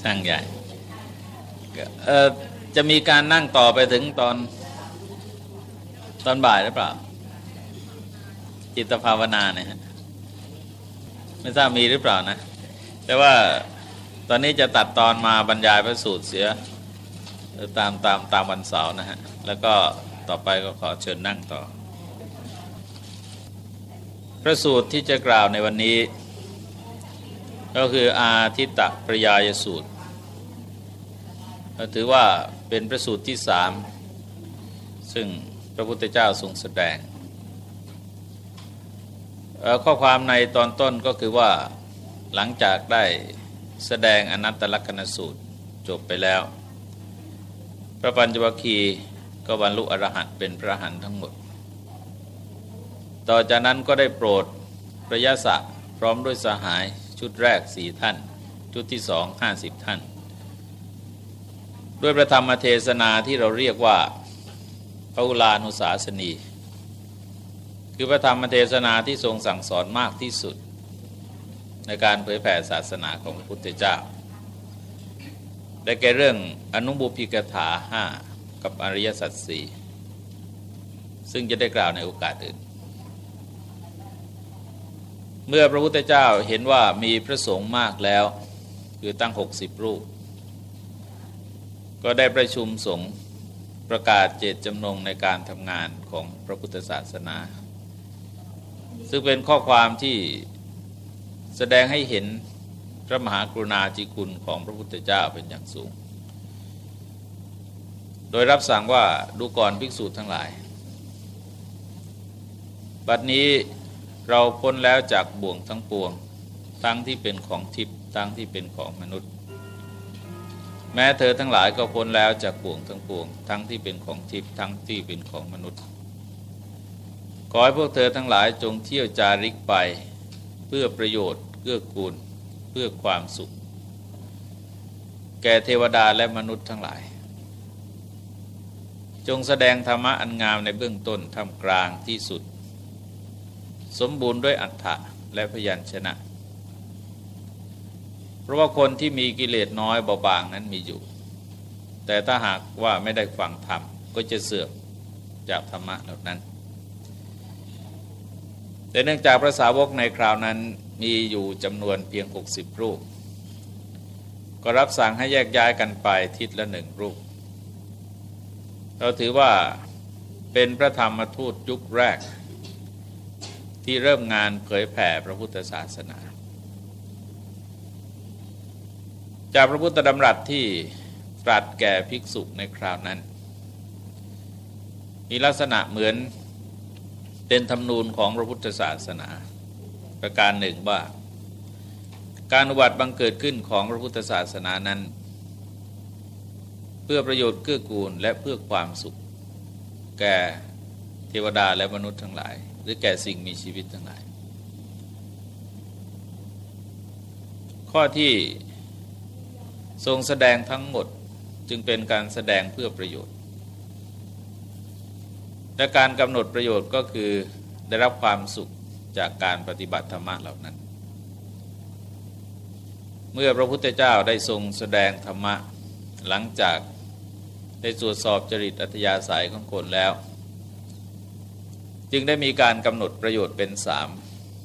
ช่างใหญ่เอ่อจะมีการนั่งต่อไปถึงตอนตอนบ่ายหรือเปล่า จิตภาวนาเนี่ยฮะไม่ทราบมีหรือเปล่านะ แต่ว่าตอนนี้จะตัดตอนมาบรรยายพระสูตรเสียตามตามตามวันเสาร์นะฮะ แล้วก็ต่อไปก็ขอเชิญนั่งต่อ พระสูตรที่จะกล่าวในวันนี้ ก็คืออาทิตตปริยายสูตรถือว่าเป็นพระสูตรที่สามซึ่งพระพุทธเจ้าทรงแสดง ข้อความในตอนต้นก็คือว่าหลังจากได้แสดงอนัตตลกษณสูตรจบไปแล้ว พระปัญจวัคคีย์ก็บรรลุอรหันต์เป็นพระหันทั้งหมด ต่อจากนั้นก็ได้โปรดพระยาศะพร้อมด้วยสหาย ชุดแรกสี่ท่าน ชุดที่สองห้าสิบท่าน ด้วยพระธรรมเทศนาที่เราเรียกว่าพระอุลานุสาสนี คือพระธรรมเทศนาที่ทรงสั่งสอนมากที่สุด ในการเผยแผ่ศาสนาของพระพุทธเจ้าได้แก่เรื่องอนุบุพิกถาห้ากับอริยสัจสี่ซึ่งจะได้กล่าวในโอกาสอื่น เมื่อพระพุทธเจ้าเห็นว่ามีพระสงฆ์มากแล้ว คือตั้ง 60 รูป ก็ได้ประชุมสงฆ์ประกาศเจตจำนงในการทำงานของพระพุทธศาสนา ซึ่งเป็นข้อความที่แสดงให้เห็นพระมหากรุณาธิคุณของพระพุทธเจ้าเป็นอย่างสูง โดยรับสั่งว่าดูก่อนภิกษุทั้งหลาย บัดนี้ เราพ้นแล้วจากบ่วงทั้งปวง ทั้งที่เป็นของทิพย์ทั้งที่เป็นของมนุษย์ แม้เธอทั้งหลายก็พ้นแล้วจากบ่วงทั้งปวง ทั้งที่เป็นของทิพย์ทั้งที่เป็นของมนุษย์ ขอให้พวกเธอทั้งหลายจงเที่ยวจาริกไป เพื่อประโยชน์เพื่อกูล เพื่อความสุข แก่เทวดาและมนุษย์ทั้งหลายจงแสดงธรรมะอันงามในเบื้องต้นทำกลางที่สุด สมบูรณ์ด้วยอัฏฐะและพยัญชนะ เพราะว่าคนที่มีกิเลสน้อยเบาบางนั้นมีอยู่ แต่ถ้าหากว่าไม่ได้ฟังธรรมก็จะเสื่อมจากธรรมะเหล่านั้น แต่เนื่องจากพระสาวกในคราวนั้นมีอยู่จำนวนเพียง 60 รูป ก็รับสั่งให้แยกย้ายกันไปทิศละหนึ่งรูป เราถือว่าเป็นพระธรรมทูตยุคแรก ที่เริ่มงานเผยแผ่พระพุทธศาสนา จากพระพุทธดำรัสที่ตรัสแก่ภิกษุในคราวนั้น มีลักษณะเหมือนเป็นธรรมนูญของพระพุทธศาสนา ประการหนึ่งว่าการอุบัติบังเกิดขึ้นของพระพุทธศาสนานั้น เพื่อประโยชน์เกื้อกูลและเพื่อความสุข แก่เทวดาและมนุษย์ทั้งหลาย รือแก่สิ่งมีชีวิตทั้งหลาย ข้อที่ทรงแสดงทั้งหมดจึงเป็นการแสดงเพื่อประโยชน์ และการกำหนดประโยชน์ก็คือได้รับความสุขจากการปฏิบัติธรรมะเหล่านั้น เมื่อพระพุทธเจ้าได้ทรงแสดงธรรมะหลังจากได้ตรวจสอบจริตอัธยาศัยของคนแล้ว จึงได้มีการกำหนดประโยชน์เป็นสาม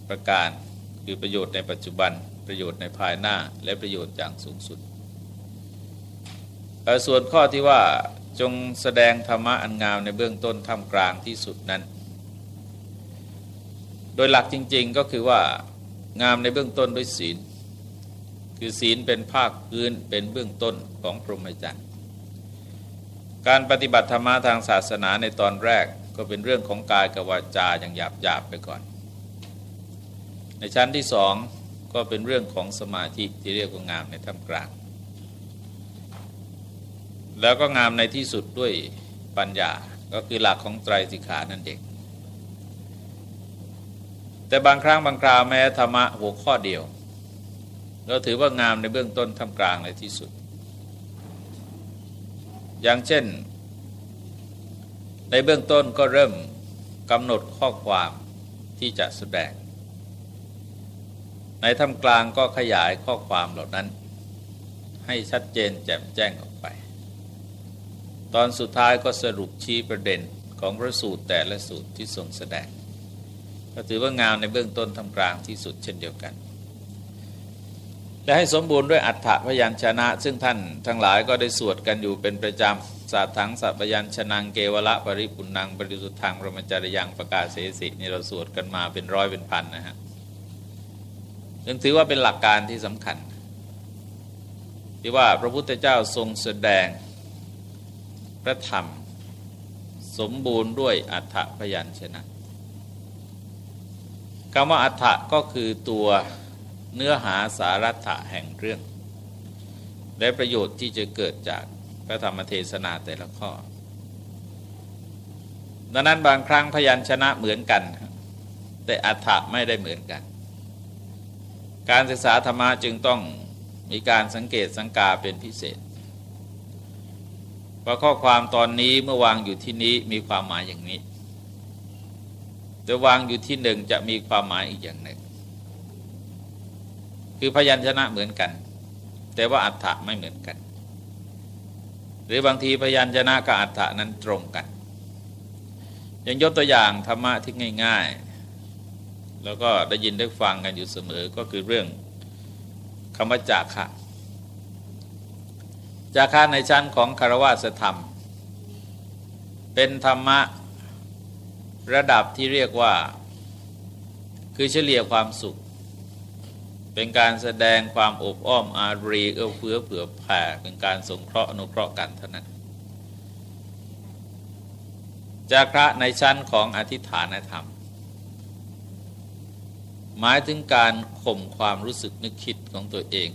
ประการ คือประโยชน์ในปัจจุบัน ประโยชน์ในภายหน้า และประโยชน์อย่างสูงสุด ส่วนข้อที่ว่าจงแสดงธรรมะอันงามในเบื้องต้นท่ามกลางที่สุดนั้น โดยหลักจริง ๆก็คือว่างามในเบื้องต้นด้วยศีล คือศีลเป็นภาคพื้นเป็นเบื้องต้นของพรหมจรรย์การปฏิบัติธรรมะทางศาสนาในตอนแรก ก็เป็นเรื่องของกายกับวาจาอย่างหยาบหยาบไปก่อน ในชั้นที่สองก็เป็นเรื่องของสมาธิที่เรียกว่างามในท่ามกลาง แล้วก็งามในที่สุดด้วยปัญญาก็คือหลักของไตรสิกขานั่นเองแต่บางครั้งบางคราวแม้ธรรมะหัวข้อเดียว เราถือว่างามในเบื้องต้นท่ามกลางในที่สุด อย่างเช่น ในเบื้องต้นก็เริ่มกำหนดข้อความที่จะแสดง ในท่ามกลางก็ขยายข้อความเหล่านั้น ให้ชัดเจนแจ่มแจ้งออกไป ตอนสุดท้ายก็สรุปชี้ประเด็นของพระสูตรแต่ละสูตรที่ทรงแสดง ก็ถือว่างามในเบื้องต้นทำกลางที่สุดเช่นเดียวกัน และให้สมบูรณ์ด้วยอัฏฐพยัญชนะ ซึ่งท่านทั้งหลายก็ได้สวดกันอยู่เป็นประจำ สาถังสัพยัญชนะเกวละปริปุนังบริสุทธังพระมจริยังประกาศเสสินี่เราสวดกันมาเป็นร้อยเป็นพันนะฮะจึงถือว่าเป็นหลักการที่สำคัญ ที่ว่าพระพุทธเจ้าทรงแสดงพระธรรม สมบูรณ์ด้วยอัฏฐพยัญชนะคำว่าอัฏฐะก็คือตัวเนื้อหาสาระแห่งเรื่อง และประโยชน์ที่จะเกิดจาก พระธรรมเทศนาแต่ละข้อ ดังนั้นบางครั้งพยัญชนะเหมือนกัน แต่อัฏฐะไม่ได้เหมือนกัน การศึกษาธรรมะจึงต้องมีการสังเกตสังกาเป็นพิเศษว่าข้อความตอนนี้เมื่อวางอยู่ที่นี้มีความหมายอย่างนี้จะวางอยู่ที่หนึ่งจะมีความหมายอีกอย่างหนึ่ง คือพยัญชนะเหมือนกัน แต่ว่าอัฏฐะไม่เหมือนกัน หรือบางทีพยัญชนะกับอัฏฐะนั้นตรงกันยังยกตัวอย่างธรรมะที่ง่าย ๆ แล้วก็ได้ยินได้ฟังกันอยู่เสมอก็คือเรื่องคำว่าจากะจาคาในชั้นของคารวะธรรม เป็นธรรมะระดับที่เรียกว่า คือเฉลี่ยความสุข เป็นการแสดงความอบอ้อมอารีเอื้อเฟื้อเผื่อแผ่เป็นการสงเคราะห์อนุเคราะห์กันเท่านั้นจาระในชั้นของอธิฐานธรรม หมายถึงการข่มความรู้สึกนึกคิดของตัวเอง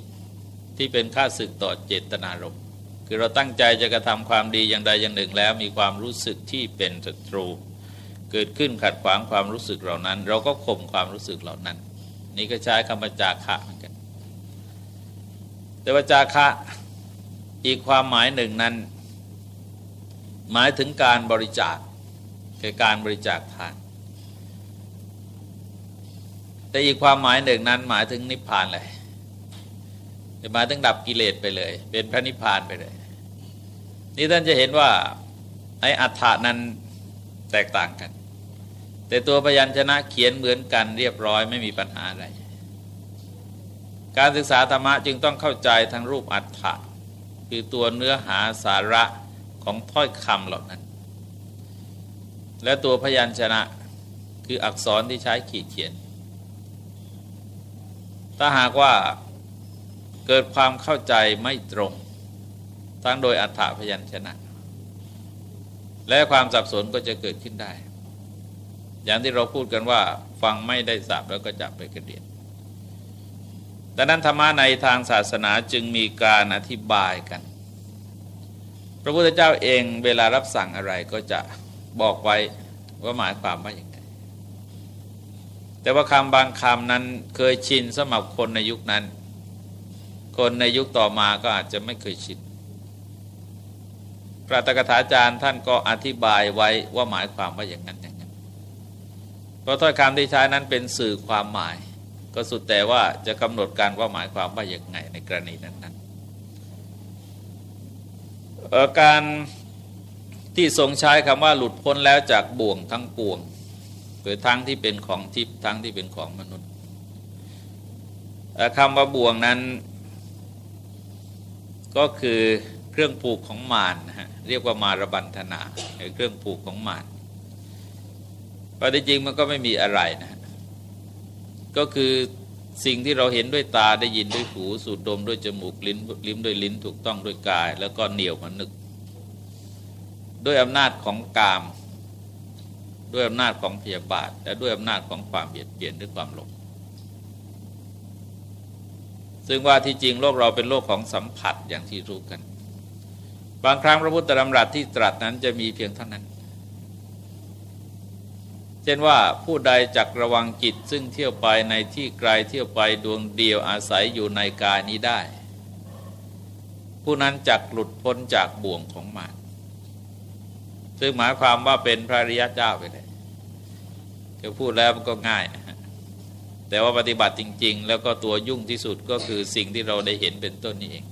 ที่เป็นค่าศึกต่อเจตนารมณ์คือเราตั้งใจจะกระทำความดีอย่างใดอย่างหนึ่งแล้วมีความรู้สึกที่เป็นศัตรู เกิดขึ้นขัดขวางความรู้สึกเหล่านั้น เราก็ข่มความรู้สึกเหล่านั้น นี่ก็ใช้คำว่าจาคะเหมือนกัน แต่ว่าจาคะอีกความหมายหนึ่งนั้น หมายถึงการบริจาคคือการบริจาคทาน แต่อีกความหมายหนึ่งนั้น หมายถึงนิพพานเลยหมายถึงดับกิเลสไปเลย เป็นพระนิพพานไปเลย นี่ท่านจะเห็นว่าไอ้อัฏฐานั้นแตกต่างกัน แต่ตัวพยัญชนะเขียนเหมือนกันเรียบร้อยไม่มีปัญหาอะไร การศึกษาธรรมะจึงต้องเข้าใจทั้งรูปอัฏฐะคือตัวเนื้อหาสาระของถ้อยคำเหล่านั้น และตัวพยัญชนะคืออักษรที่ใช้ขีดเขียน ถ้าหากว่าเกิดความเข้าใจไม่ตรง ทั้งโดยอัฏฐพยัญชนะ และความสับสนก็จะเกิดขึ้นได้ อย่างที่เราพูดกันว่า ฟังไม่ได้สับแล้วก็จับไปกระเดียดดังนั้นธรรมะในทางศาสนาจึงมีการอธิบายกัน พระพุทธเจ้าเองเวลารับสั่งอะไรก็จะบอกไว้ว่าหมายความว่าอย่างไรแต่ว่าคำบางคำนั้นเคยชินสำหรับคนในยุคนั้น คนในยุคต่อมาก็อาจจะไม่เคยชินพระตกถาจารย์ท่านก็อธิบายไว้ว่าหมายความว่าอย่างนั้น ราะถ้อยคำที่ใช้นั้นเป็นสื่อความหมาย ก็สุดแต่ว่าจะกำหนดการว่าหมายความว่าอย่างไงในกรณีนั้นๆการที่ทรงใช้คำว่าหลุดพ้นแล้วจากบ่วงทั้งปวงหรือทั้งที่เป็นของทิพย์ทั้งที่เป็นของมนุษย์คำว่าบ่วงนั้น ก็คือเครื่องผูกของมารนะฮะเรียกว่ามารบันธนาเครื่องผูกของมาร พราะจริงมันก็ไม่มีอะไรนะ ก็คือสิ่งที่เราเห็นด้วยตาได้ยินด้วยหูสูดดมด้วยจมูกลิ้นลิ้มด้วยลิ้นถูกต้องด้วยกาย แล้วก็เหนียวมันนึก ด้วยอำนาจของกาม ด้วยอำนาจของพยาบาท และด้วยอำนาจของความเบียดเบียนด้วยความหลงซึ่งว่าที่จริงโลกเราเป็นโลกของสัมผัสอย่างที่รู้กัน บางครั้งพระพุทธธรรมรัตที่ตรัสนั้นจะมีเพียงเท่านั้น เช่นว่าผู้ใดจักระวังจิตซึ่งเที่ยวไปในที่ไกลเที่ยวไปดวงเดียวอาศัยอยู่ในกายนี้ได้ ผู้นั้นจักหลุดพ้นจากบ่วงของมารซึ่งหมายความว่าเป็นพระริยเจ้าไปเลยคือพูดแล้วมันก็ง่ายนะแต่ว่าปฏิบัติจริง ๆ แล้วก็ตัวยุ่งที่สุดก็คือสิ่งที่เราได้เห็นเป็นต้นนี้เอง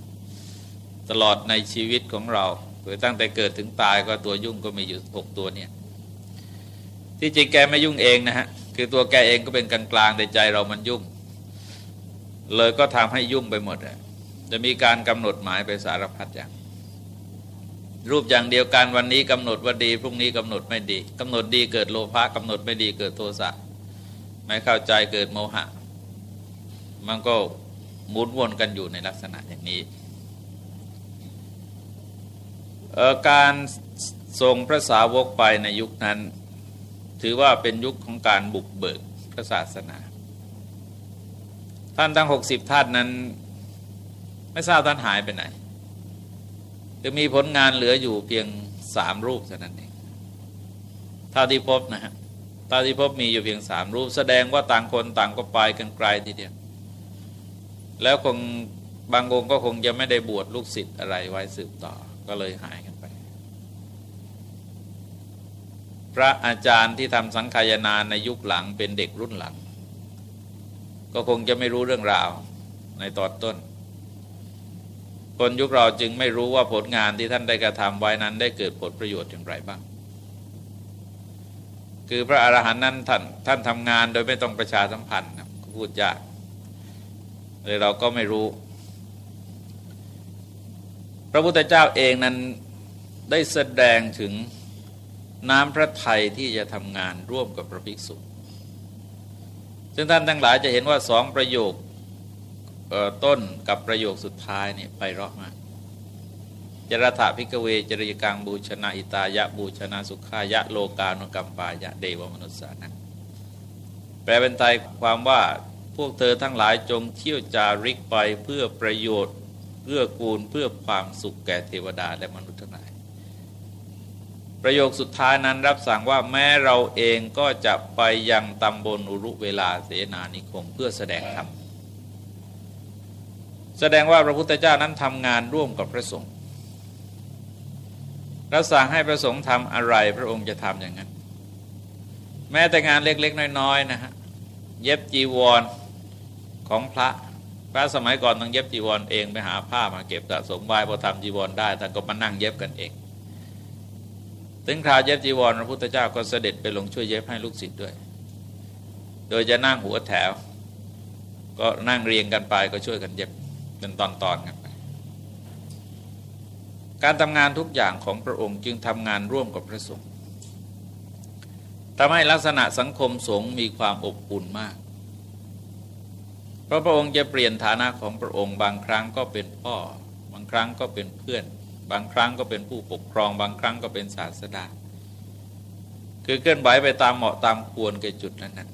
ตลอดในชีวิตของเราคือตั้งแต่เกิดถึงตายก็ตัวยุ่งก็มีอยู่หกตัวเนี่ย ที่จริงแกไม่ยุ่งเองนะฮะคือตัวแกเองก็เป็นกลางๆแต่ใจเรามันยุ่ง เลยก็ทำให้ยุ่งไปหมดจะมีการกำหนดหมายไปสารพัดอย่าง รูปอย่างเดียวกันวันนี้กำหนดว่าดี พรุ่งนี้กำหนดไม่ดีกำหนดดีเกิดโลภะกำหนดไม่ดีเกิดโทสะไม่เข้าใจเกิดโมหะ มันก็หมุนวนกันอยู่ในลักษณะอย่างนี้การทรงพระสาวกไปในยุคนั้น ถือว่าเป็นยุคของการบุกเบิกพระศาสนา ท่านทั้งหกสิบท่านนั้น ไม่ทราบท่านหายไปไหนจะมีผลงานเหลืออยู่เพียงสามรูปเท่านั้นเองเท่าที่พบนะฮะเท่าที่พบมีอยู่เพียงสามรูป แสดงว่าต่างคนต่างก็ไปกันไกลทีเดียวแล้วคงบางองค์ก็คงจะไม่ได้บวชลูกศิษย์อะไรไว้สืบต่อก็เลยหายกันไป พระอาจารย์ที่ทำสังขายนาในยุคหลังเป็นเด็กรุ่นหลัง ก็คงจะไม่รู้เรื่องราวในตอนต้น คนยุคเราจึงไม่รู้ว่าผลงานที่ท่านได้กระทำไว้นั้นได้เกิดผลประโยชน์อย่างไรบ้าง คือพระอรหันต์นั้นท่านท่านทำงานโดยไม่ต้องประชาสัมพันธ์พูดยากเลยเราก็ไม่รู้ พระพุทธเจ้าเองนั้นได้แสดงถึง น้ำพระทัยที่จะทำงานร่วมกับพระภิกษุ ซึ่งท่านทั้งหลายจะเห็นว่าสองประโยคต้นกับประโยคสุดท้ายเนี่ยไปรอบมากจรถาพิกเวจริยกังบูชนาอิตายะ บูชนาสุขายะโลกานุกรรมปายะเดวมนุษสานังแปลเป็นไทยความว่าพวกเธอทั้งหลายจงเที่ยวจาริกไปเพื่อประโยชน์ เพื่อกูลเพื่อความสุขแก่เทวดาและมนุษย์ทั้งหลาย ประโยคสุดท้ายนั้นรับสั่งว่าแม้เราเองก็จะไปยังตำบลอุรุเวลาเสนานิคมเพื่อแสดงธรรมแสดงว่าพระพุทธเจ้านั้นทำงานร่วมกับพระสงฆ์รับสั่งให้พระสงฆ์ทำอะไรพระองค์จะทำอย่างนั้น แม้แต่งานเล็กๆ น้อยๆนะฮะเย็บจีวรของพระพระสมัยก่อนต้องเย็บจีวรเองไปหาผ้ามาเก็บสะสมไว้พอทำจีวรได้ท่านก็มานั่งเย็บกันเอง ถึงคราวเย็บจีวรพระพุทธเจ้าก็เสด็จไปลงช่วยเย็บให้ลูกศิษย์ด้วย โดยจะนั่งหัวแถว ก็นั่งเรียงกันไปก็ช่วยกันเย็บเป็นตอนๆกันไปการทำงานทุกอย่างของพระองค์จึงทำงานร่วมกับพระสงฆ์ทำให้ลักษณะสังคมสงฆ์มีความอบอุ่นมากพราะพระองค์จะเปลี่ยนฐานะของพระองค์บางครั้งก็เป็นพ่อ บางครั้งก็เป็นเพื่อน บางครั้งก็เป็นผู้ปกครอง บางครั้งก็เป็นศาสดา คือเคลื่อนไหวไปตามเหมาะตามควรแก่จุดนั้น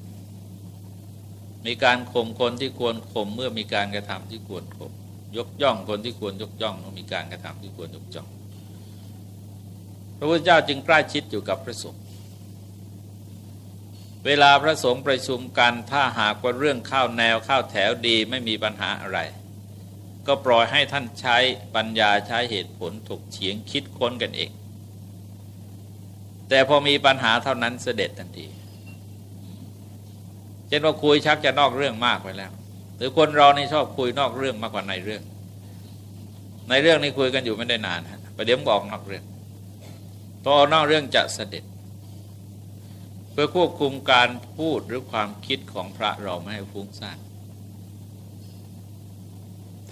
ๆมีการข่มคนที่ควรข่มเมื่อมีการกระทำที่ควรข่มยกย่องคนที่ควรยกย่องเมื่อมีการกระทำที่ควรยกย่อง พระพุทธเจ้าจึงใกล้ชิดอยู่กับพระสงฆ์เวลาพระสงฆ์ประชุมกันถ้าหากว่าเรื่องข้าวแนวข้าวแถวดีไม่มีปัญหาอะไร ก็ปล่อยให้ท่านใช้ปัญญาใช้เหตุผลถกเฉียงคิดค้นกันเอง แต่พอมีปัญหาเท่านั้นเสด็จทันทีเช่นว่าคุยชักจะนอกเรื่องมากไปแล้ว หรือคนเรานี่ชอบคุยนอกเรื่องมากกว่าในเรื่อง ในเรื่องนี้คุยกันอยู่ไม่ได้นานฮะประเดี๋ยวบอกนอกเรื่องพอนอกเรื่องจะเสด็จ เพื่อควบคุมการพูดหรือความคิดของพระเราไม่ให้ฟุ้งซ่าน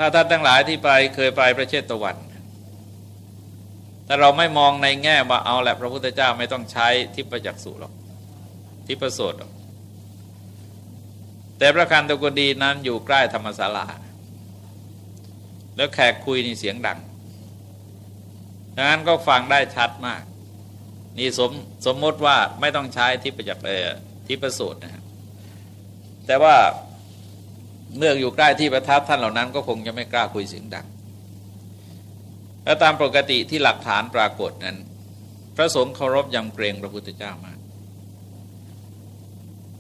ถ้าท่านทั้งหลายที่ไปเคยไปประเทศตะวันแต่เราไม่มองในแง่ว่าเอาแหละพระพุทธเจ้าไม่ต้องใช้ทิพจักษุหรอกทิพโสดหรอกแต่พระคันตะกดีนั้นอยู่ใกล้ธรรมศาลา แล้วแขกคุยนี่เสียงดังดังนั้นก็ฟังได้ชัดมาก นี่สมสมมติว่าไม่ต้องใช้ที่ประจักษ์ที่ประสูตรนะครับแต่ว่า เมื่ออยู่ใกล้ที่ประทับท่านเหล่านั้น ก็คงจะไม่กล้าคุยเสียงดังและตามปกติที่หลักฐานปรากฏนั้น พระสงฆ์เคารพยำเกรงพระพุทธเจ้ามาก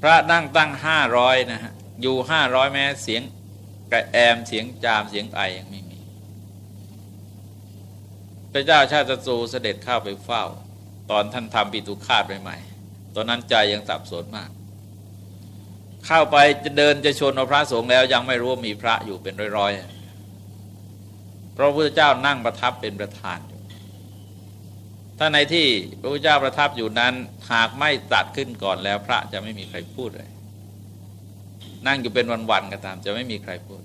พระนั่งตั้งห้าร้อยนะฮะ อยู่ห้าร้อยแม้เสียงกระแอมเสียงจามเสียงไอยังไม่มี พระเจ้าชาติสูเสด็จเข้าไปเฝ้า ตอนท่านทำปิตุคาตใหม่ๆตอนนั้นใจยังสับสนมาก เข้าไปจะเดินจะชนพระสงฆ์แล้วยังไม่รู้ว่ามีพระอยู่เป็นร้อยๆ เพพระพุทธเจ้านั่งประทับเป็นประธานอยู่ถ้าในที่พระพุทธเจ้าประทับอยู่นั้นหากไม่ตัดขึ้นก่อนแล้วพระจะไม่มีใครพูดเลย นั่งอยู่เป็นวันๆก็ตามจะไม่มีใครพูด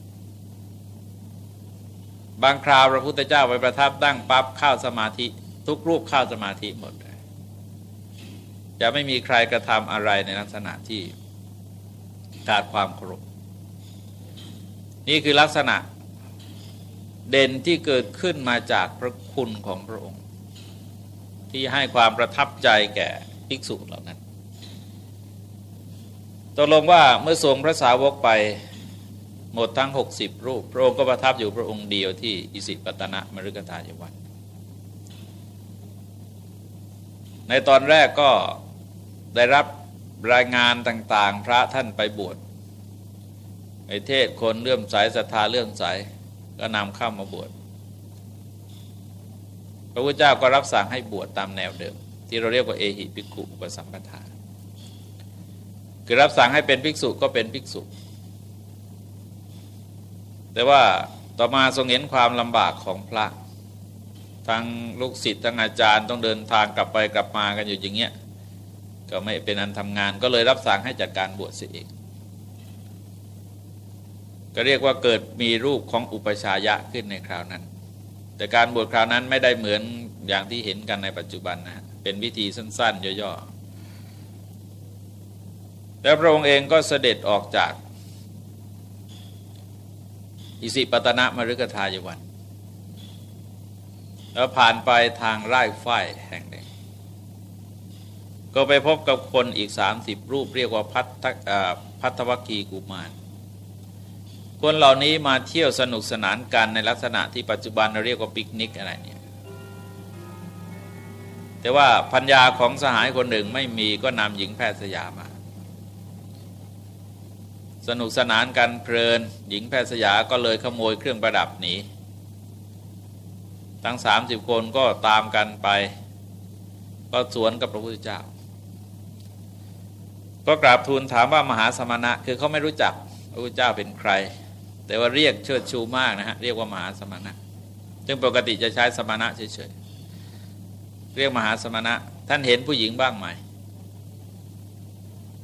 บางคราวพระพุทธเจ้าไปประทับตั้งปั๊บเข้าสมาธิ ทุกรูปเข้าสมาธิหมดเลยจะไม่มีใครกระทำอะไรในลักษณะที่ ขาดความเคารพนี่คือลักษณะเด่นที่เกิดขึ้นมาจากพระคุณของพระองค์ ที่ให้ความประทับใจแก่ภิกษุเหล่านั้นตกลงว่าเมื่อทรงพระสาวกไปหมดทั้ง 60 รูป พระองค์ก็ประทับอยู่พระองค์เดียวที่อิสิปตนะมฤกทายวัน ในตอนแรกก็ได้รับ รายงานต่าง ๆ พระท่านไปบวชไอเทศคนเลื่อมใสศรัทธาเลื่อมใสก็นำเข้ามาบวชพระพุทธเจ้าก็รับสั่งให้บวชตามแนวเดิม ที่เราเรียกว่าเอหิภิกขุอุปสัมปทาคือรับสั่งให้เป็นภิกษุก็เป็นภิกษุ แต่ว่าต่อมาทรงเห็นความลำบากของพระทั้งลูกศิษย์ทั้งอาจารย์ต้องเดินทางกลับไปกลับมากันอยู่อย่างเงี้ย ก็ไม่เป็นอันทำงานก็เลยรับสั่งให้จัดการบวชเสียเองก็เรียกว่าเกิดมีรูปของอุปชายะขึ้นในคราวนั้น แต่การบวชคราวนั้นไม่ได้เหมือนอย่างที่เห็นกันในปัจจุบันนะเป็นวิธีสั้น ๆ ย่อๆแล้วพระองค์เองก็เสด็จออกจาก อิสิปตนะมฤกทายวัน แล้วผ่านไปทางไร่ฝ้ายแห่งหนึ่ง ก็ไปพบกับคนอีก 30 รูปเรียกว่าพัทพัทวกีกุมาร คนเหล่านี้มาเที่ยวสนุกสนานกันในลักษณะที่ปัจจุบันเราเรียกว่าปิกนิกอะไรเนี่ยแต่ว่าพัญญาของสหายคนหนึ่งไม่มีก็นำหญิงแพทย์สยามา สนุกสนานกันเพลิน หญิงแพทย์สยาก็เลยขโมยเครื่องประดับหนีทั้งสามสิบคนก็ตามกันไป ก็สวนกับพระพุทธเจ้า ก็กราบทูลถามว่ามหาสมณะ คือเขาไม่รู้จักพระพุทธเจ้าเป็นใคร แต่ว่าเรียกเชิดชูมากนะฮะเรียกว่ามหาสมณะซึ่งปกติจะใช้สมณะเฉยๆเรียกมหาสมณะ ท่านเห็นผู้หญิงบ้างไหม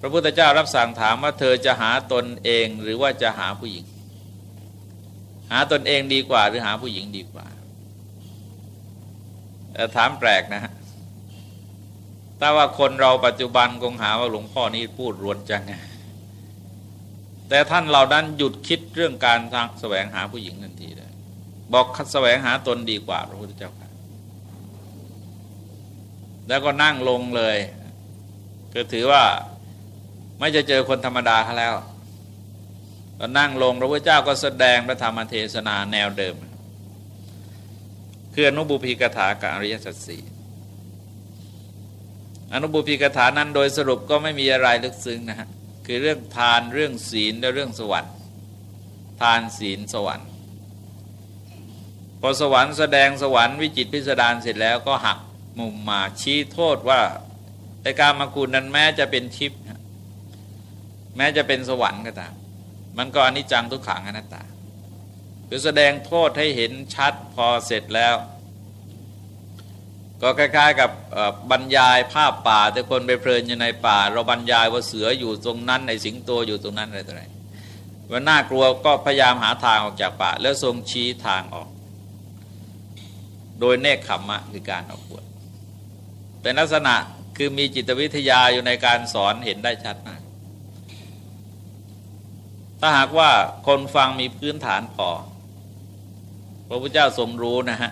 พระพุทธเจ้ารับสั่งถามว่าเธอจะหาตนเองหรือว่าจะหาผู้หญิง หาตนเองดีกว่าหรือหาผู้หญิงดีกว่าถามแปลกนะฮะ ถ้าว่าคนเราปัจจุบันคงหาว่าหลวงพ่อนี่พูดรวนจังไงแต่ท่านเหล่านั้นหยุดคิดเรื่องการทางแสวงหาผู้หญิงทันทีเลยบอกแสวงหาตนดีกว่าพระพุทธเจ้าค่ะ แล้วก็นั่งลงเลย ก็ถือว่าไม่จะเจอคนธรรมดาเขาแล้วก็นั่งลงพระพุทธเจ้าก็แสดงพระธรรมเทศนาแนวเดิม คืออนุบุพีกถากับอริยสัจสี่ อนุบุพีกถานั้นโดยสรุปก็ไม่มีอะไรลึกซึ้งนะฮะคือเรื่องทานเรื่องศีลและเรื่องสวรรค์ทานศีลสวรรค์ พอสวรรค์แสดงสวรรค์วิจิตพิสดารเสร็จแล้วก็หักมุมมาชี้โทษว่าในการมาคุณนั้นแม้จะเป็นทิพย์แม้จะเป็นสวรรค์ก็ตามมันก็อนิจจังทุกขังอนัตตาคือแสดงโทษให้เห็นชัดพอเสร็จแล้ว ก็คล้าย ๆ กับบรรยายภาพป่า แต่คนไปเพลินอยู่ในป่า เราบรรยายว่าเสืออยู่ตรงนั้นในสิงโตอยู่ตรงนั้นอะไรต่ออะไรว่าน่ากลัวก็พยายามหาทางออกจากป่า แล้วทรงชี้ทางออก โดยเนคขมมะคือการออกบวชเป็นลักษณะคือมีจิตวิทยาอยู่ในการสอนเห็นได้ชัดมาก ถ้าหากว่าคนฟังมีพื้นฐานพอพระพุทธเจ้าทรงรู้นะฮะ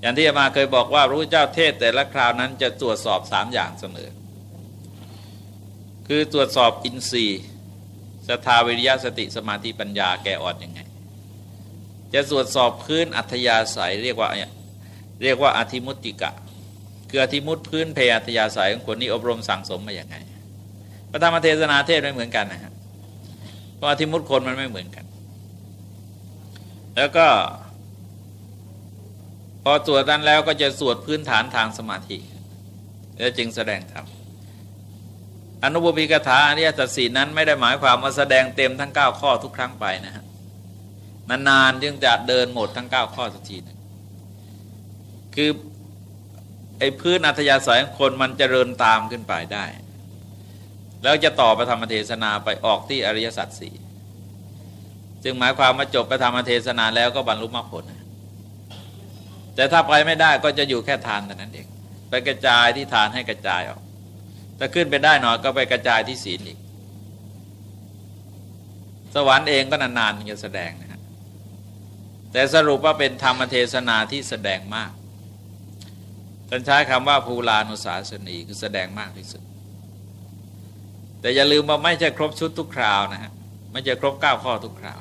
อย่างที่มาเคยบอกว่าพระพุทธเจ้าเทศแต่ละคราวนั้นจะตรวจสอบสามอย่างเสมอ คือตรวจสอบอินทรีย์สทาวิริยะสติสมาธิปัญญาแก่อ่อนอยังไง จะตรวจสอบพื้นอัธยาศัยเรียกว่าเรียกว่าอธิมุติกะ คืออธิมุตพื้นเพยอัธยาศัยของคนนี้อบรมสั่งสมมาอย่างไงพระธรรมเทศนาเทศไม่เหมือนกันนะฮะเพราะอธิมุตคนมันไม่เหมือนกัน แล้วก็ พอสวดนั้นแล้วก็จะสวดพื้นฐานทางสมาธิ แล้วจึงแสดงธรรมอนุบุพิกถาอริยสัจสีนั้นไม่ได้หมายความว่าแสดงเต็มทั้ง 9 ข้อทุกครั้งไปนะฮะนานๆจึงจะเดินหมดทั้ง 9 ข้อสักทีนึงคือไอ้พื้นอัธยาศัยของคนมันจเจริญตามขึ้นไปได้ แล้วจะต่อไปธรรมเทศนาไปออกที่อริยสัจสี่จึงหมายความมาจบไปธรรมเทศนาแล้วก็บรรลุมรรคผล แต่ถ้าไปไม่ได้ก็จะอยู่แค่ทานแต่นั้นเองไปกระจายที่ทานให้กระจายออกถ้าขึ้นไปได้หน่อยก็ไปกระจายที่ศีลอีก สวรรค์เองก็นานๆจะแสดงนะฮะแต่สรุปว่าเป็นธรรมเทศนาที่แสดงมากท่านใช้คำว่าภูลานุสาสนีคือแสดงมากที่สุด แต่อย่าลืมว่าไม่ใช่ครบชุดทุกคราวนะฮะไม่ใช่ครบเก้าข้อทุกคราว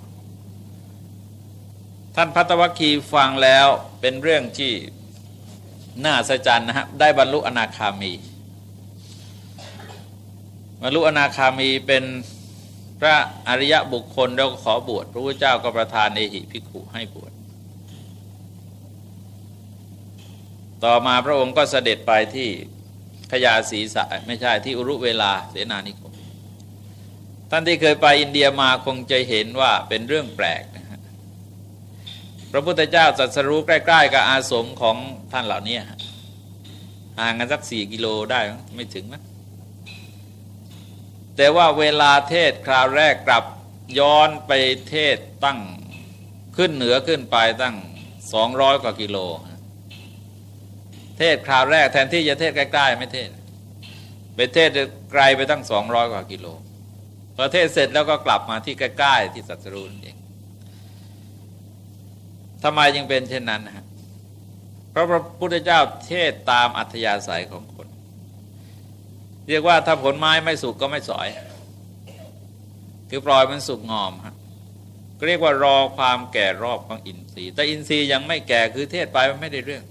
ท่านพัตวัคคีฟังแล้วเป็นเรื่องที่น่าสะใจนะฮะได้บรรลุอนาคามีบรรลุอนาคามีเป็นพระอริยะบุคคลแล้วขอบวชพระพุทธเจ้าก็ประทานเอหิภิกขุให้บวชต่อมาพระองค์ก็เสด็จไปที่ขยาศีสะไม่ใช่ที่อุรุเวลาเสนานิคมท่านที่เคยไปอินเดียมาคงจะเห็นว่าเป็นเรื่องแปลกนะ ระพุทธเจ้าจัดสรู้ใกล้ ๆ กับอาสมของท่านเหล่านี้ห่างกันสักสี่กิโลได้ไม่ถึงนะแต่ว่าเวลาเทศคราวแรกกลับย้อนไปเทศตั้งขึ้นเหนือขึ้นไปตั้งสองร้อยกว่ากิโล เทศคราวแรกแทนที่จะเทศใกล้ๆไม่เทศ ไปเทศไกลไปตั้งสองร้อยกว่ากิโลพอเทศเสร็จแล้วก็กลับมาที่ใกล้ๆที่สัตรูนั่นเอง ทำไมยังเป็นเช่นนั้นฮะเพราะพระพุทธเจ้าเทศตามอัธยาศัยของคน เรียกว่าถ้าผลไม้ไม่สุกก็ไม่สอย คือปล่อยมันสุกงอมฮะเรียกว่ารอความแก่รอบของอินทรีย์ แต่อินทรีย์ยังไม่แก่คือเทศไปมันไม่ได้เรื่อง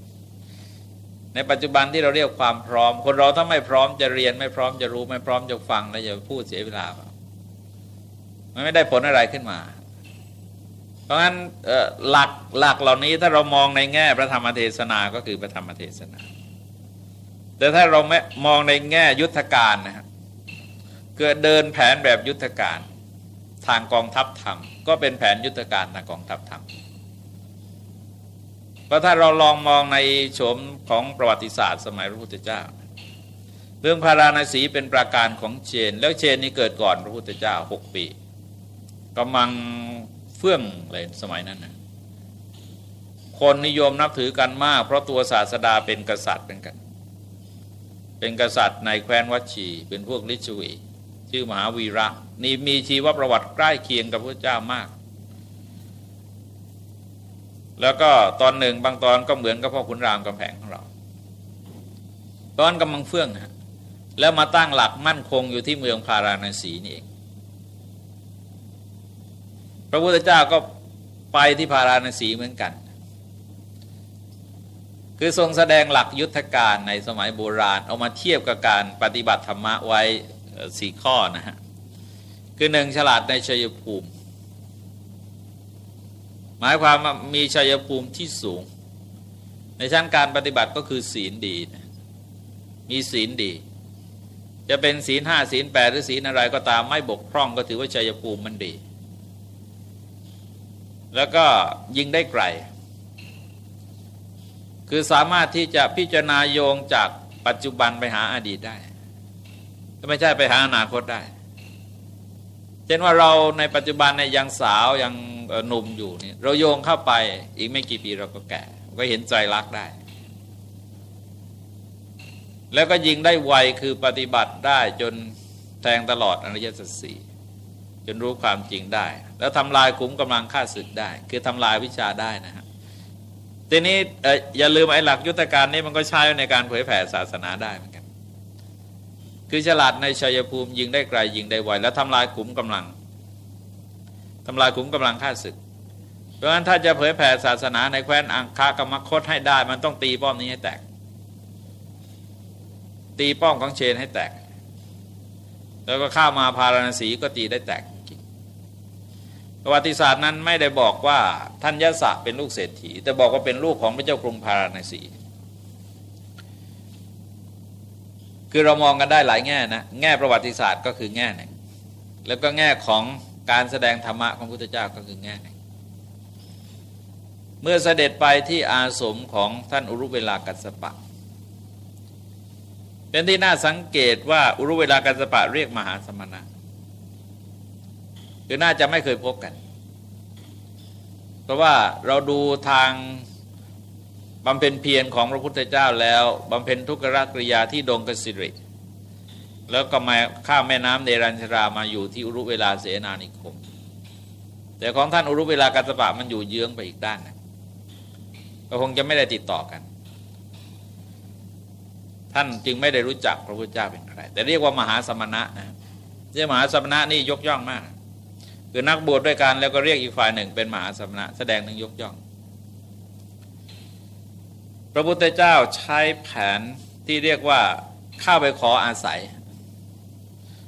ในปัจจุบันที่เราเรียกความพร้อม คนเราถ้าไม่พร้อมจะเรียนไม่พร้อมจะรู้ไม่พร้อมจะฟังแล้วจะพูดเสียเวลามันไม่ได้ผลอะไรขึ้นมา เพราะงั้นหลักหลักเหล่านี้ถ้าเรามองในแง่พระธรรมเทศนาก็คือพระธรรมเทศนา แต่ถ้าเราไม่มองในแง่ยุทธการนะครับเกิดเดินแผนแบบยุทธการทางกองทัพธรรม ก็เป็นแผนยุทธการทางกองทัพธรรมเพราะถ้าเราลองมองในโฉมของประวัติศาสตร์ สมัยพระพุทธเจ้า เรื่องพาราณสีเป็นประการของเชน แล้วเชนนี้เกิดก่อนพระพุทธเจ้าหกปีกำลัง ฟื่องเลยสมัยนั้นนะคนนิยมนับถือกันมาก เพราะตัวศาสดาเป็นกษัตริย์เป็นกัน เป็นกษัตริย์ในแคว้นวัชีเป็นพวกลิชวีชื่อมหาวีระนี่มีชีวประวัติใกล้เคียงกับพระเจ้ามาก แล้วก็ตอนหนึ่งบางตอนก็เหมือนกับพ่อขุนรามกำแพงของเรา ตอนกำลังเฟื่องนะแล้วมาตั้งหลักมั่นคงอยู่ที่เมืองพาราณสีนี่เอง ระพุทธเจ้าก็ไปที่พาราณสีเหมือนกัน คือทรงแสดงหลักยุทธการในสมัยโบราณ เอามาเทียบกับการปฏิบัติธรรมะไว้สี่ข้อนะฮะ คือหนึ่งฉลาดในชัยภูมิ หมายความว่ามีชัยภูมิที่สูง ในชั้นการปฏิบัติก็คือศีลดี มีศีลดี จะเป็นศีลห้าศีลแปดหรือศีลอะไรก็ตามไม่บกพร่องก็ถือว่าชัยภูมิมันดี แล้วก็ยิงได้ไกล คือสามารถที่จะพิจารณาโยงจากปัจจุบันไปหาอดีตได้ไม่ใช่ไปหาอนาคตได้ เช่นว่าเราในปัจจุบันในยังสาวยังหนุ่มอยู่เนี่ยเราโยงเข้าไปอีกไม่กี่ปีเราก็แก่ ก็เห็นใจรักได้ แล้วก็ยิงได้ไวคือปฏิบัติได้จนแทงตลอดอริยสัจสี่ จนรู้ความจริงได้ แล้วทำลายคุ้มกำลังฆ่าศึกได้ คือทำลายวิชาได้นะฮะทีนี้อย่าลืมไอ้หลักยุทธการนี้มันก็ใช้ในการเผยแผ่ศาสนาได้เหมือนกัน คือฉลาดในชัยภูมิยิงได้ไกลยิงได้ไวแล้วทำลายขุมกำลังทำลายขุมกำลังฆ่าศึก เพราะฉะนั้นถ้าจะเผยแผ่ศาสนาในแคว้นอังคากรรมคตให้ได้ มันต้องตีป้อมนี้ให้แตก ตีป้อมของเชนให้แตกแล้วก็ข้ามาพาราณสีก็ตีได้แตก ประวัติศาสตร์นั้นไม่ได้บอกว่าท่านยศเป็นลูกเศรษฐี แต่บอกว่าเป็นลูกของพระเจ้ากรุงพาราณสีคือเรามองกันได้หลายแง่นะแง่ประวัติศาสตร์ก็คือแง่หนึ่งแล้วก็แง่ของการแสดงธรรมะของพุทธเจ้าก็คือแง่หนึ่งเมื่อเสด็จไปที่อาสมของท่านอุรุเวลากัสปะ เป็นที่น่าสังเกตว่าอุรุเวลากัสปะเรียกมหาสมณะ คือน่าจะไม่เคยพบกัน เพราะว่าเราดูทางบำเพ็ญเพียรของพระพุทธเจ้าแล้วบำเพ็ญทุกขกริยาที่ดงกสิริ แล้วก็มาข้ามแม่น้ำเนรัญชรามาอยู่ที่อุรุเวลาเสนานิคม แต่ของท่านอุรุเวลากัสปะมันอยู่เยื้องไปอีกด้านนะก็คงจะไม่ได้ติดต่อกัน ท่านจึงไม่ได้รู้จักพระพุทธเจ้าเป็นใครแต่เรียกว่ามหาสมณะนะเรียกมหาสมณะนี่ยกย่องมาก คือนักบวชด้วยกันแล้วก็เรียกอีกฝ่ายหนึ่ง เป็นมหาสมณะแสดงถึงยกย่อง พระพุทธเจ้าใช้แผนที่เรียกว่าเข้าไปขออาศัย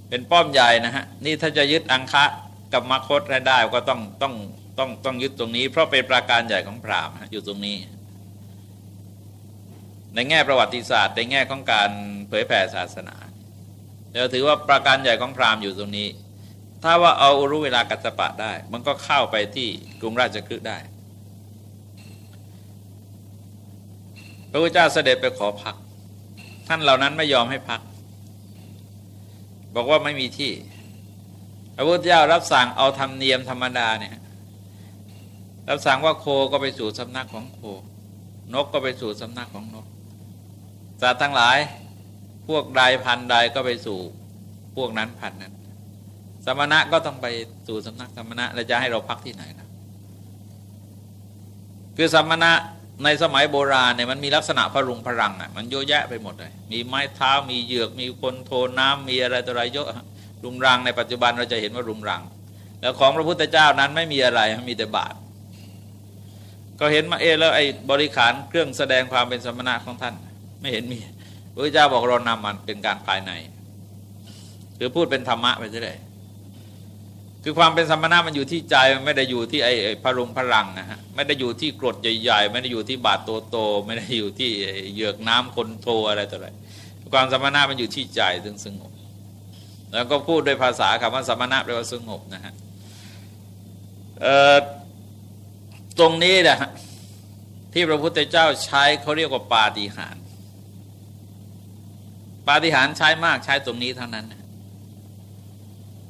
เป็นป้อมใหญ่นะฮะนี่ถ้าจะยึดอังคะกับมคตได้ก็ต้องต้องต้องต้องยึดตรงนี้ เพราะเป็นปราการใหญ่ของพราหมณ์อยู่ตรงนี้ ในแง่ประวัติศาสตร์ ในแง่ของการเผยแผ่ศาสนาเราถือว่าประการใหญ่ของพราหมณ์อยู่ตรงนี้ ถ้าว่าเอารู้เวลากัสปะได้ มันก็เข้าไปที่กรุงราชคฤห์ได้ พระพุทธเจ้าเสด็จไปขอพัก ท่านเหล่านั้นไม่ยอมให้พัก บอกว่าไม่มีที่ พระพุทธเจ้ารับสั่งเอาธรรมเนียมธรรมดาเนี่ยรับสั่งว่าโคก็ไปสู่สำนักของโค นกก็ไปสู่สำนักของนกสัตว์ทั้งหลาย พวกใดพันใดก็ไปสู่พวกนั้นพันนั้น สมณะก็ต้องไปสู่สำนักสมณะแล้วจะให้เราพักที่ไหนนะคือสมณะในสมัยโบราณเนี่ยมันมีลักษณะพรุงพรังอะมันเยอะแยะไปหมดเลย มีไม้เท้ามีเหยือก มีคนโทน้ำมีอะไรต่ออะไรเยอะรุงรังในปัจจุบันเราจะเห็นว่ารุงรัง แล้วของพระพุทธเจ้านั้นไม่มีอะไรมีแต่บาท ก็เห็นมาเอแล้วไอ้บริขารเครื่องแสดงความเป็นสมณะของท่าน ไม่เห็นมีพระพุทธเจ้าบอกเรานำมันเป็นการภายในคือพูดเป็นธรรมะไปเรื่อย คือความเป็นสมณะมันอยู่ที่ใจมันไม่ได้อยู่ที่ไอ้พรุงพลังนะฮะไม่ได้อยู่ที่กรดใหญ่ๆ ไม่ได้อยู่ที่บาทโตๆไม่ได้อยู่ที่เหยือกน้ำคนโทอะไรต่ออะไรความสมณะมันอยู่ที่ใจซึ่งสงบแล้วก็พูดด้วยภาษาคำว่าสมณะแปลว่าสงบนะฮะตรงนี้นะที่พระพุทธเจ้าใช้เขาเรียกว่าปาฏิหาริย์ปาฏิหาริย์ใช้มากใช้ตรงนี้เท่านั้น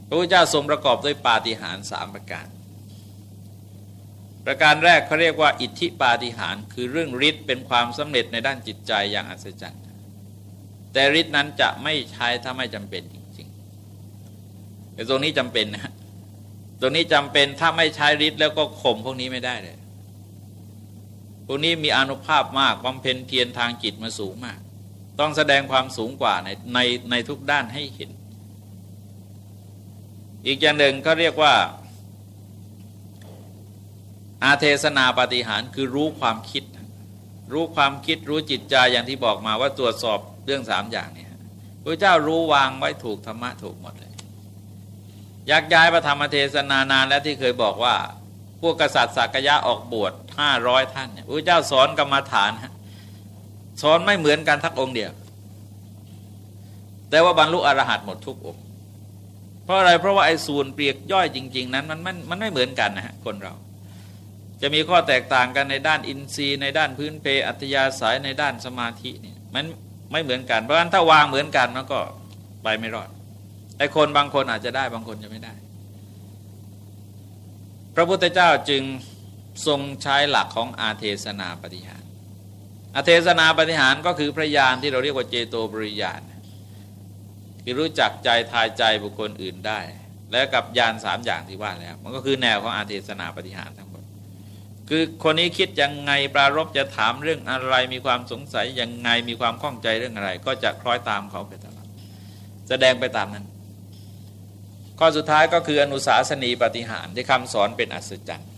พระพุทธเจ้าทรงประกอบด้วยปาฏิหาริย์สามประการ ประการแรกเขาเรียกว่า อิทธิปาฏิหาริย์คือเรื่องฤทธิ์เป็นความสำเร็จในด้านจิตใจอย่างอัศจรรย์ แต่ฤทธิ์นั้นจะไม่ใช้ถ้าไม่จำเป็นจริงๆแต่ตรงนี้จำเป็นนะตรงนี้จำเป็นถ้าไม่ใช้ฤทธิ์แล้วก็ข่มพวกนี้ไม่ได้เลยพวกนี้มีอนุภาพมากบำเพ็ญเพียรทางจิตมาสูงมาก ต้องแสดงความสูงกว่าในในในทุกด้านให้เห็น อีกอย่างหนึ่งก็เรียกว่า อาเทศนาปฏิหารคือรู้ความคิด รู้ความคิดรู้จิตใจอย่างที่บอกมาว่าตรวจสอบเรื่องสามอย่างเนี้พระเจ้ารู้วางไว้ถูกธรรมะถูกหมดเลยยักย้ายพระธรรมเทศนานานแล้วที่เคยบอกว่า พวกกษัตริย์สักยะออกบวชห้าร้อยท่านเนี่ยพระเจ้าสอนกรรมาฐานสอนไม่เหมือนกันทักองค์เดียว แต่ว่าบรรลุอรหัตหมดทุกองค์ เพราะอะไรเพราะว่าไอ้ส่วนเปรียกย่อยจริง ๆ นั้นมันมันมันไม่เหมือนกันนะฮะคนเรา จะมีข้อแตกต่างกันในด้านอินทรีย์ในด้านพื้นเพอัตยาสายในด้านสมาธิเนี่ยมันไม่เหมือนกัน เพราะฉะนั้นถ้าวางเหมือนกันมันก็ไปไม่รอดไอ้คนบางคนอาจจะได้บางคนจะไม่ได้ พระพุทธเจ้าจึงทรงใช้หลักของอาเทศนาปฏิหารอาเทศนาปฏิหารก็คือพระญาณที่เราเรียกว่าเจโตปริยาน คือรู้จักใจทายใจบุคคลอื่นได้ และกับญาณสามอย่างที่ว่าแล้ว มันก็คือแนวของอาเทศนาปฏิหารทั้งหมด คือคนนี้คิดยังไงปรารบจะถามเรื่องอะไรมีความสงสัยยังไงมีความข้องใจเรื่องอะไร ก็จะคล้อยตามเขาไปตลอดแสดงไปตามนั้น ข้อสุดท้ายก็คืออนุสาสนีปฏิหารที่คำสอนเป็นอัศจรรย์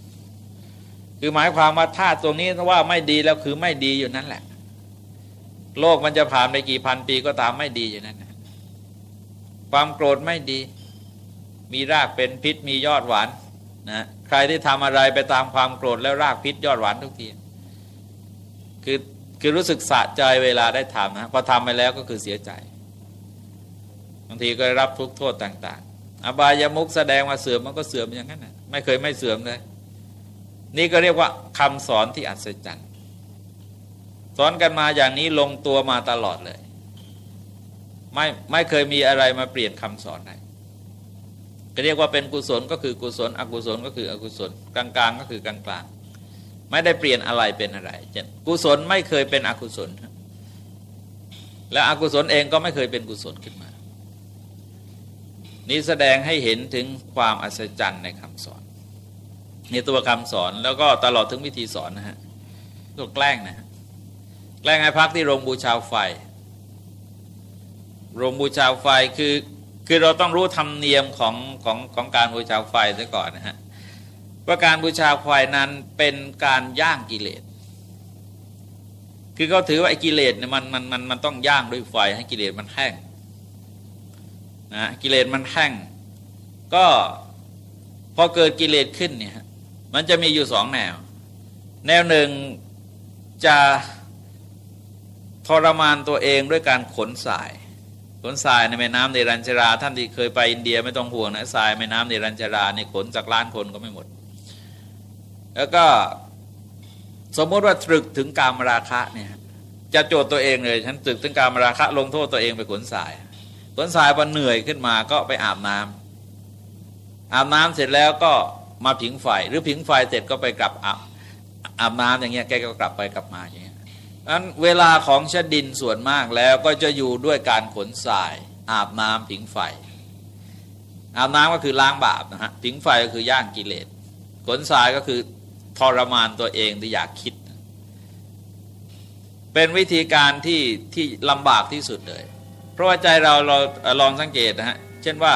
คือหมายความว่าถ้าตรงนี้ว่าไม่ดีแล้วคือไม่ดีอยู่นั่นแหละ โลกมันจะผ่านไปกี่พันปีก็ตามไม่ดีอยู่นั่นนะ ความโกรธไม่ดี มีรากเป็นพิษมียอดหวานนะใครที่ทำอะไรไปตามความโกรธแล้วรากพิษยอดหวานทุกทีคือคือรู้สึกสะใจเวลาได้ทำนะพอทำไปแล้วก็คือเสียใจบางทีก็รับทุกโทษต่าง ๆ อบายามุกแสดงว่าเสื่อมมันก็เสื่อมอย่างนั้นนะไม่เคยไม่เสื่อมเลย นี่ก็เรียกว่าคำสอนที่อัศจรรย์สอนกันมาอย่างนี้ลงตัวมาตลอดเลย ไม่ไม่เคยมีอะไรมาเปลี่ยนคำสอนได้ก็เรียกว่าเป็นกุศลก็คือกุศล อกุศลก็คืออกุศล กลางๆก็คือกลางๆ ไม่ได้เปลี่ยนอะไรเป็นอะไรเช่นกุศลไม่เคยเป็นอกุศล และอกุศลเองก็ไม่เคยเป็นกุศลขึ้นมา นี้แสดงให้เห็นถึงความอัศจรรย์ในคำสอนในตัวคำสอนแล้วก็ตลอดถึงวิธีสอนนะฮะตัวแกล้งนะฮะแกล้งให้พักที่โรงบูชาไฟ โรงบูชาไฟคือคือเราต้องรู้ธรรมเนียมของของของการบูชาไฟซะก่อนนะฮะว่าการบูชาไฟนั้นเป็นการย่างกิเลส คือเขาถือว่าไอ้กิเลสเนี่ยมันมันมันมันต้องย่างด้วยไฟให้กิเลสมันแห้งนะกิเลสมันแห้ง ก็พอเกิดกิเลสขึ้นเนี่ยมันจะมีอยู่สองแนว แนวหนึ่งจะทรมานตัวเองด้วยการขนสาย ขนทรายในแม่น้ำในรัญชรา ท่านที่เคยไปอินเดียไม่ต้องห่วงนะทรายแม่น้ำในรัญชราในขนจากล้านคนก็ไม่หมด แล้วก็สมมติว่าตรึกถึงการมราคะเนี่ยจะโจทย์ตัวเองเลย ฉันตรึกถึงการมราคะ ลงโทษตัวเองไปขนทรายขนทรายพอเหนื่อยขึ้นมาก็ไปอาบน้ำอาบน้ำเสร็จแล้วก็มาผิงไฟหรือผิงไฟเสร็จก็ไปกลับอาบอาบน้ำอย่างเงี้ยแกก็กลับไปกลับมาอย่างเงี้ย นั้นเวลาของชดินส่วนมากแล้วก็จะอยู่ด้วยการขนทราย อาบน้ำผิงไฟ อาบน้ำก็คือล้างบาปนะฮะผิงไฟก็คือย่างกิเลสขนทรายก็คือทรมานตัวเองที่อยากคิด เป็นวิธีการที่ที่ลำบากที่สุดเลย เพราะว่าใจเราเราลองสังเกตนะฮะเช่นว่า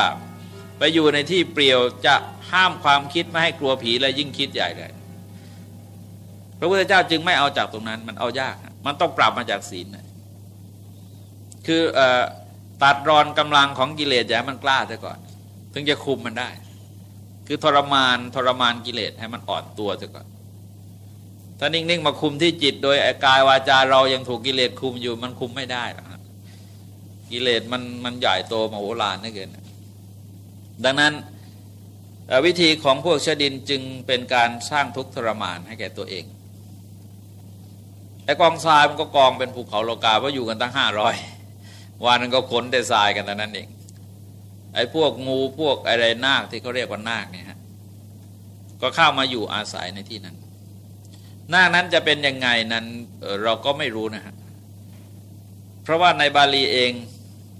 ไปอยู่ในที่เปลี่ยวจะห้ามความคิดไม่ให้กลัวผีและยิ่งคิดใหญ่เลยพระพุทธเจ้าจึงไม่เอาจากตรงนั้นมันเอายาก มันต้องปรับมาจากศีลคืออตัดรอนกำลังของกิเลสอย่าให้มันกล้าซะก่อน ถึงจะคุมมันได้ คือทรมานทรมานกิเลสให้มันอ่อนตัวซะก่อนถ้านิ่งๆมาคุมที่จิต โดยกายวาจาเรายังถูกกิเลสคุมอยู่มันคุมไม่ได้หรอกกิเลสมันมันใหญ่โตมโหฬารนี่เกินดังนั้นวิธีของพวกชดินจึงเป็นการสร้างทุกข์ทรมานให้แก่ตัวเอง ไอ้กองทรายมันก็กองเป็นภูเขาโลกาเพราะอยู่กันตั้งห้าร้อยวันนั้นก็ขนแต่ทรายกันแต่นั้นเองไอ้พวกงูพวกอะไรนาคที่เขาเรียกว่านาคเนี่ยฮะก็เข้ามาอยู่อาศัยในที่นั้น นาคนั้นจะเป็นยังไงนั้นเราก็ไม่รู้นะฮะเพราะว่าในบาลีเอง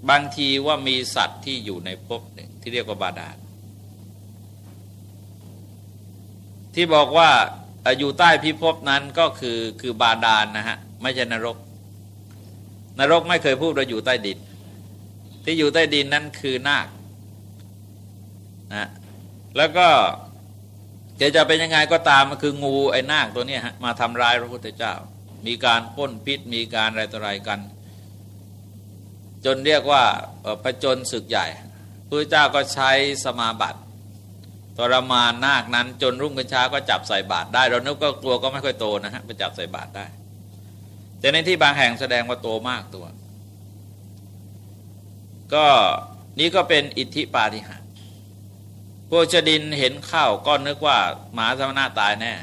บางทีว่ามีสัตว์ที่อยู่ในภพหนึ่งที่เรียกว่าบาดาลที่บอกว่า อยู่ใต้พิภพนั้นก็คือคือบาดาลนนะฮะไม่ใช่นรก นรกไม่เคยพูดว่าอยู่ใต้ดิน ที่อยู่ใต้ดินนั้นคือนาคนะแล้วก็จะจะเป็นยังไงก็ตามมันคืองูไอ้นาคตัวนี้ฮะมาทำร้ายพระพุทธเจ้า มีการพ่นพิษมีการอะไรต่ออะไรกัน จนเรียกว่าพระจนศึกใหญ่พระเจ้าก็ใช้สมาบัติ ทรมานนาคนั้น จนรุ่งกันเช้าก็จับใส่บาตรได้ เรานึกก็ตัวก็ไม่ค่อยโตนะฮะไปจับใส่บาตรได้ แต่ในที่บางแห่งแสดงว่าโตมากตัว ก็นี้ก็เป็นอิทธิปาฏิหาริย์พวกชดินเห็นข้าวก็นึกว่าหมาสมณะตายแน่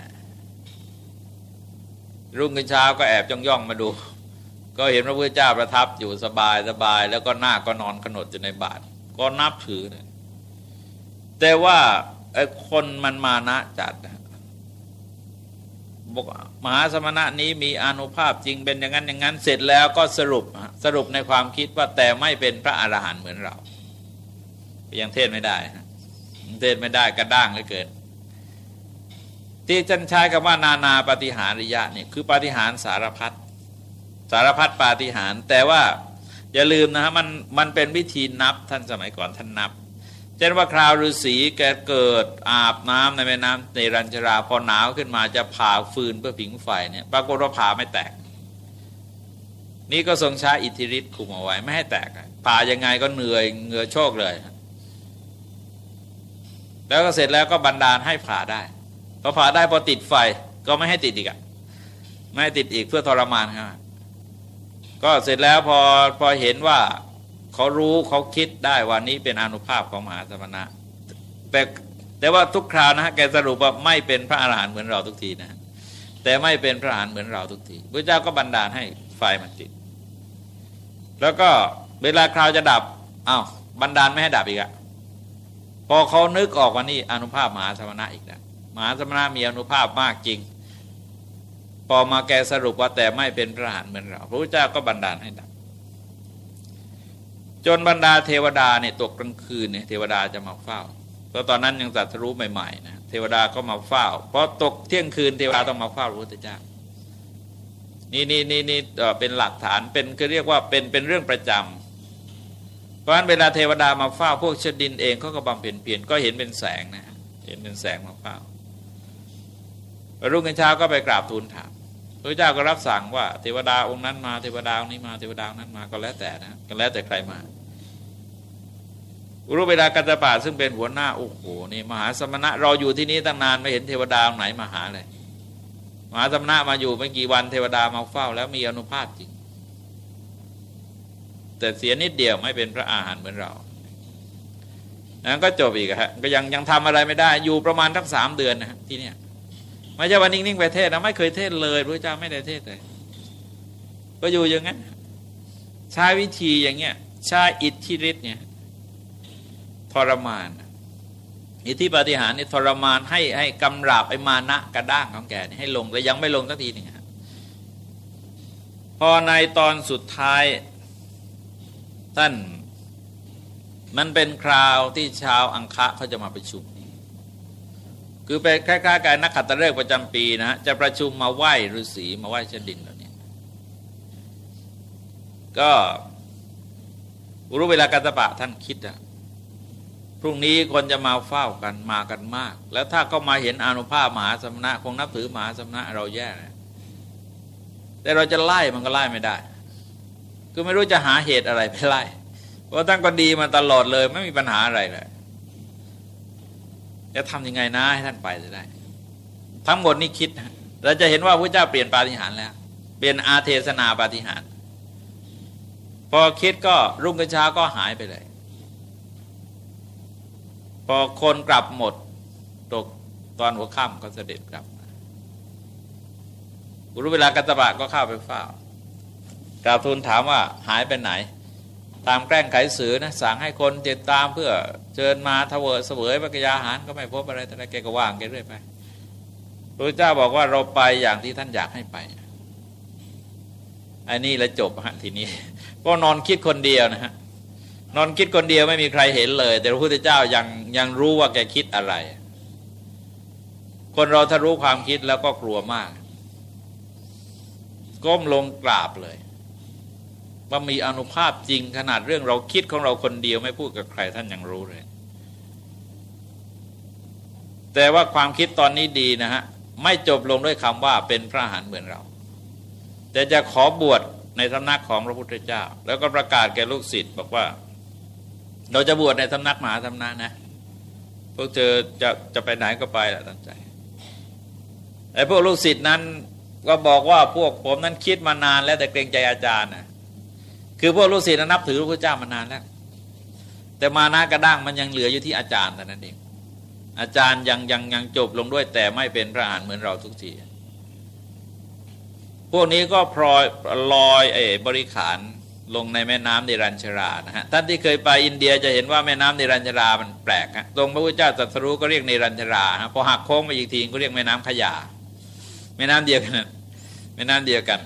รุ่งกันเช้าก็แอบย่องย่องมาดู ก็เห็นพระพุทธเจ้าประทับอยู่สบายสบาย แล้วก็หน้าก็นอนขนดอยู่ในบาตรก็นับถือเนี่ยแต่ว่า คนมันมานะจัดบอกมหาสมณะนี้มีอนุภาพจริงเป็นอย่างนั้นอย่างนั้นเสร็จแล้วก็สรุปสรุปในความคิดว่าแต่ไม่เป็นพระอรหันต์เหมือนเรา ยังเทศไม่ได้เทศไม่ได้กระด้างเลยเกินที่จันใช้คำว่านานาปฏิหาริยะเนี่ยคือปฏิหารสารพัดสารพัดปฏิหาร แต่ว่าอย่าลืมนะฮะมันมันเป็นวิธีนับท่านสมัยก่อนท่านนับ เช่นว่าคราวฤาษีแกเกิดอาบน้ำในแม่น้ำในรัญชราพอหนาวขึ้นมาจะผ่าฟืนเพื่อผิงไฟเนี่ยปรากฏว่าผ่าไม่แตก นี่ก็ทรงใช้อิทธิฤทธิ์คุมเอาไว้ไม่ให้แตกผ่ายังไงก็เหนื่อยเหงื่อโชกเลย แล้วก็เสร็จแล้วก็บันดาลให้ผ่าได้พอผ่าได้พอติดไฟก็ไม่ให้ติดอีกอะไม่ให้ติดอีกเพื่อทรมานครับก็เสร็จแล้วพอพอเห็นว่า เขารู้เขาคิดได้ว่านี้เป็นอนุภาพของมหาสมณะ แต่แต่ว่าทุกคราวนะแกสรุปว่าไม่เป็นพระอาหารหันต์เหมือนเราทุกทีนะ แต่ไม่เป็นพระอาหารหันต์เหมือนเราทุกทีพระเจ้าก็บันดาลให้ไฟมันติด แล้วก็เวลาคราวจะดับอา้าวบันดาลไม่ให้ดับอีกอะพอเขานึกออกว่านี่อนุภาพมหาสมณะอีกแล้วมหาสมณะมีอนุภาพมากจริง พอมาแกสรุปว่าแต่ไม่เป็นพระอรหันต์เหมือนเรา พระพุทธเจ้าก็บันดาลให้ดับ จนบรรดาเทวดาเนี่ยตกกลางคืนเนี่ยเทวดาจะมาเฝ้าเพราะตอนนั้นยังตัดรู้ใหม่ๆนะเทวดาก็มาเฝ้าเพราะตกเที่ยงคืนเทวดาต้องมาเฝ้าพระพุทธเจ้านี่นี่นี่นี่เป็นหลักฐานเป็นคือเรียกว่าเป็นเป็นเรื่องประจำเพราะฉะนั้นเวลาเทวดามาเฝ้าพวกชดินเองเขาก็บำเพ็ญเพียรก็เห็นเป็นแสงนะเห็นเป็นแสงมาเฝ้ารุ่งเช้าก็ไปกราบทูลถาม พระเจ้าก็รับสั่งว่าเทวดาองค์นั้นมาเทวดาองค์นี้มาเทวดาองค์นั้นมาก็แล้วแต่นะก็แล้วแต่ใครมาอุรุเวลากัตปาซึ่งเป็นหัวหน้าโอ้โหนี่มหาสมณะเราอยู่ที่นี้ตั้งนานไม่เห็นเทวดาไหนมาหาเลยมหาสมณะมาอยู่ไม่กี่วันเทวดามาเฝ้า แล้วมีอนุภาพจริง แต่เสียนิดเดียวไม่เป็นพระอาหารเหมือนเรานั้นก็จบอีกฮะก็ยังยังทำอะไรไม่ได้ อยู่ประมาณทั้งสามเดือนนะที่เนี่ย ไม่ใช่วันนิ่งๆไปเทศนะไม่เคยเทศเลยพระเจ้าไม่ได้เทศเลยก็อยู่อย่างนั้นใช้วิธีอย่างเงี้ยใช้อิทธิฤทธิ์เนี่ยทรมาน อิทธิปฏิหารนี่ทรมานให้ให้กำราบไอ้มานะกระด้างของแกให้ลงแต่ยังไม่ลงสักทีนึ่งพอในตอนสุดท้ายท่านมันเป็นคราวที่ชาวอังคะเขาจะมาประชุม คือไปคล้ายๆกันนักขัตฤกษ์ประจำปีนะจะประชุมมาไหว้ฤาษีมาไหว้ชดินเหล่านี้ก็รู้เวลากัตปะท่านคิดอะพรุ่งนี้คนจะมาเฝ้ากันมากันมาก แล้วถ้าก็มาเห็นอนุภาพมหาสมณะ คงนับถือมหาสมณะเราแย่แต่เราจะไล่มันก็ไล่ไม่ได้ คือไม่รู้จะหาเหตุอะไรไปไล่เพราะตั้งก็ดีมาตลอดเลย ไม่มีปัญหาอะไรเลย จะทำยังไงนะให้ท่านไปจะได้ ทั้งหมดนี้คิดเราจะเห็นว่าพระเจ้าเปลี่ยนปาฏิหาริย์แล้ว เปลี่ยนอาเทศนาปาฏิหาริย์พอคิดก็รุ่งกระช้าก็หายไปเลย พอคนกลับหมด ตกตอนหัวค่ำก็เสด็จกลับบุรุเวลากัตบะก็เข้าไปเฝ้ากราบทูลถามว่าหายไปไหน ตามแกล้งไขสือนะสั่งให้คนติดตามเพื่อเชิญมาทเวเสวยพระกยาหารก็ไม่พบอะไรแต่แกก็ว่างแกเรื่อยไปพระเจ้าบอกว่าเราไปอย่างที่ท่านอยากให้ไปอันนี้แล้วจบฮะทีนี้ ก็นอนคิดคนเดียวนะฮะนอนคิดคนเดียวไม่มีใครเห็นเลย แต่พระพุทธเจ้ายังยังรู้ว่าแกคิดอะไร คนเราถ้ารู้ความคิดแล้วก็กลัวมาก ก้มลงกราบเลย ว่ามีอนุภาพจริงขนาดเรื่องเราคิดของเราคนเดียวไม่พูดกับใครท่านยังรู้เลย แต่ว่าความคิดตอนนี้ดีนะฮะ ไม่จบลงด้วยคำว่าเป็นพระหานเหมือนเรา แต่จะขอบวชในสำนักของพระพุทธเจ้า แล้วก็ประกาศแก่ลูกศิษย์บอกว่า เราจะบวชในสำนักมหาสำนักนะพวกเจอจะจะไปไหนก็ไปแหละตั้งใจไอ้พวกลูกศิษย์นั้นก็บอกว่าพวกผมนั้นคิดมานานแล้วแต่เกรงใจอาจารย์นะ คือพวกลูกศิษย์นับถือพระเจ้ามานานแล้วแต่มานะกระด้างมันยังเหลืออยู่ที่อาจารย์แต่นั้นเอง อาจารย์ยังยังยังจบลงด้วย แต่ไม่เป็นพระอานเหมือนเราทุกทีพวกนี้ก็พลอยลอยเอบริขารลงในแม่น้ำเนรัญชรานะฮะท่านที่เคยไปอินเดียจะเห็นว่าแม่น้ำเนรัญชรามันแปลกฮะตรงพระพุทธเจ้าตรัสรู้ก็เรียกเนรัญชราฮะพอหักโค้งไปอีกทีก็เรียกแม่น้ำขยาแม่น้ำเดียวกันแม่น้ำเดียวกัน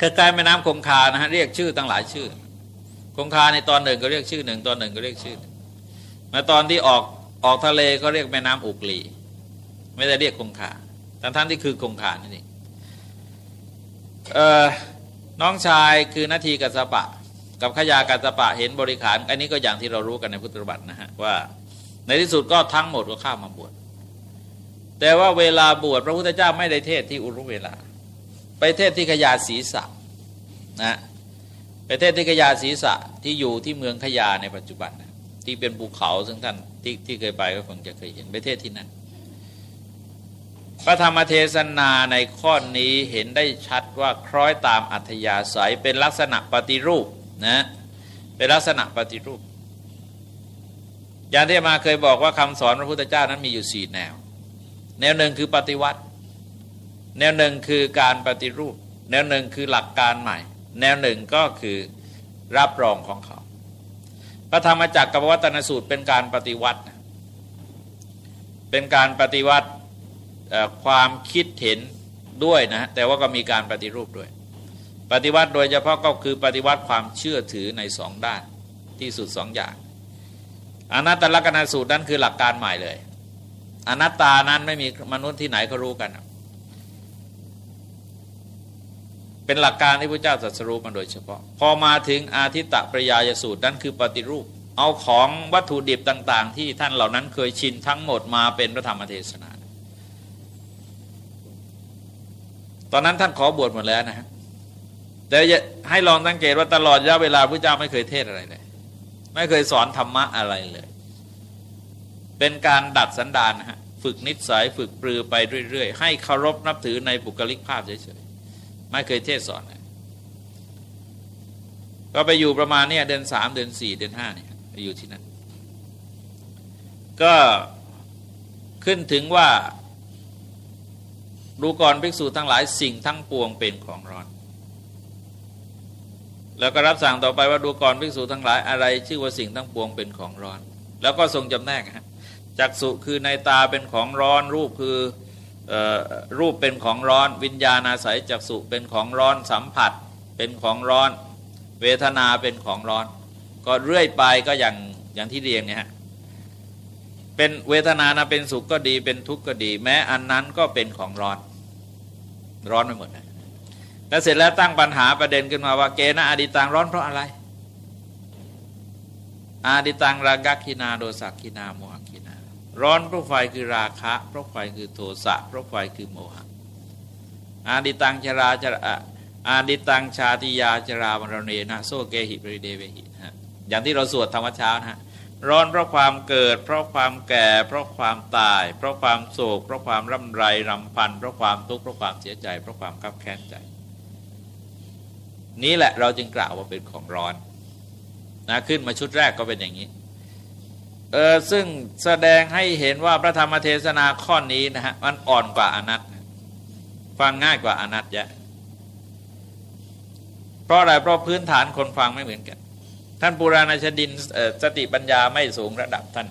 คล้ายๆแม่น้ำคงคานะฮะเรียกชื่อตั้งหลายชื่อ คงคาในตอนหนึ่งก็เรียกชื่อหนึ่งตอนหนึ่งก็เรียกชื่อมาตอนที่ออกออกทะเลก็เรียกแม่น้ำอุกลี ไม่ได้เรียกคงคาแต่ท่านที่คือคงคานั่นเองเอ่อน้องชายคือนาทีกัสปะ กับขยากัสปะเห็นบริขาร อันนี้ก็อย่างที่เรารู้กันในพุทธบัตรนะฮะว่าในที่สุดก็ทั้งหมดก็ข้ามาบวชแต่ว่าเวลาบวชพระพุทธเจ้าไม่ได้เทศที่อุรุเวลา ไปเทศที่ขยาศีสะนะไปเทศที่ขยาศีสะที่อยู่ที่เมืองขยาในปัจจุบันนะที่เป็นภูเขาซึ่งท่านที่ที่เคยไปก็คงจะเคยเห็นไปเทศที่นั่นพระธรรมเทศนาในข้อนี้เห็นได้ชัดว่าคล้อยตามอัธยาศัยเป็นลักษณะปฏิรูปนะเป็นลักษณะปฏิรูป อย่างที่มาเคยบอกว่าคำสอนพระพุทธเจ้านั้นมีอยู่สี่แนว แนวหนึ่งคือปฏิวัติ แนวหนึ่งคือการปฏิรูป แนวหนึ่งคือหลักการใหม่ แนวหนึ่งก็คือรับรองของเขาพระธรรมจักรกับวัตนสูตรเป็นการปฏิวัติ เป็นการปฏิวัติความคิดเห็นด้วยนะแต่ว่าก็มีการปฏิรูปด้วย ปฏิวัติโดยเฉพาะก็คือปฏิวัติความเชื่อถือในสองด้านที่สุดสองอย่างอนัตตลกนาสูตรนั้นคือหลักการใหม่เลย อนัตตานั้นไม่มีมนุษย์ที่ไหนเขารู้กัน เป็นหลักการที่พระเจ้าตรัสรู้มาโดยเฉพาะ พอมาถึงอาทิตตปริยายสูตรนั้นคือปฏิรูป เอาของวัตถุดิบต่าง ๆ ที่ท่านเหล่านั้นเคยชินทั้งหมดมาเป็นพระธรรมเทศนา ตอนนั้นท่านขอบวชหมดแล้วนะฮะแต่ให้ลองสังเกตว่าตลอดระยะเวลาพระเจ้าไม่เคยเทศอะไรเลย ไม่เคยสอนธรรมะอะไรเลย เป็นการดัดสันดานฮะฝึกนิสัยฝึกปรือไปเรื่อย ๆ ให้เคารพนับถือในบุคลิกภาพเฉยๆ ไม่เคยเทศสอนเลยก็ไปอยู่ประมาณเนี้เดือนสามเดือนสี่เดือนห้าเนี่ยไปอยู่ที่นั่นก็ขึ้นถึงว่าดูก่อนภิกษุทั้งหลายสิ่งทั้งปวงเป็นของร้อน แล้วก็รับสั่งต่อไปว่าดูก่อนภิกษุทั้งหลายอะไร ชื่อว่าสิ่งทั้งปวงเป็นของร้อน แล้วก็ทรงจำแนกฮะจักสุคือในตาเป็นของร้อนรูปคือ รูปเป็นของร้อน วิญญาณอาศัยจักสุเป็นของร้อนสัมผัสเป็นของร้อน เวทนาเป็นของร้อน ก็เรื่อยไปก็อย่างอย่างที่เรียงเนี่ยฮะเป็นเวทนานะเป็นสุขก็ดีเป็นทุกข์ก็ดี แม้อันนั้นก็เป็นของร้อน ร้อนไปหมดนะแล้วเสร็จแล้วตั้งปัญหาประเด็นขึ้นมาว่าเกณฑ์อดีตังร้อนเพราะอะไรอาดิตังรากักินาโดสักกินาโมหกินา ร้อนเพราะไฟคือราคะ เพราะไฟคือโทสะเพราะไฟคือโมหะ อาดิตังชราชราอาดิตังชาติยาจรามรเนนะโซเกหิปริเดเวหินะอย่างที่เราสวดธรรมเช้านะฮะร้อนเพราะความเกิด เพราะความแก่ เพราะความตาย เพราะความโศก เพราะความร่ำไรรำพัน เพราะความทุกข์เพราะความเสียใจ เพราะความขับแค้นใจ นี้แหละเราจึงกล่าวว่าเป็นของร้อนนะขึ้นมาชุดแรกก็เป็นอย่างนี้ เออซึ่งแสดงให้เห็นว่าพระธรรมเทศนาข้อนี้นะฮะมันอ่อนกว่าอนัตฟังง่ายกว่าอนัตเยอะเพราะอะไรเพราะพื้นฐานคนฟังไม่เหมือนกัน ท่านปุราณชดินสติปัญญาไม่สูงระดับท่าน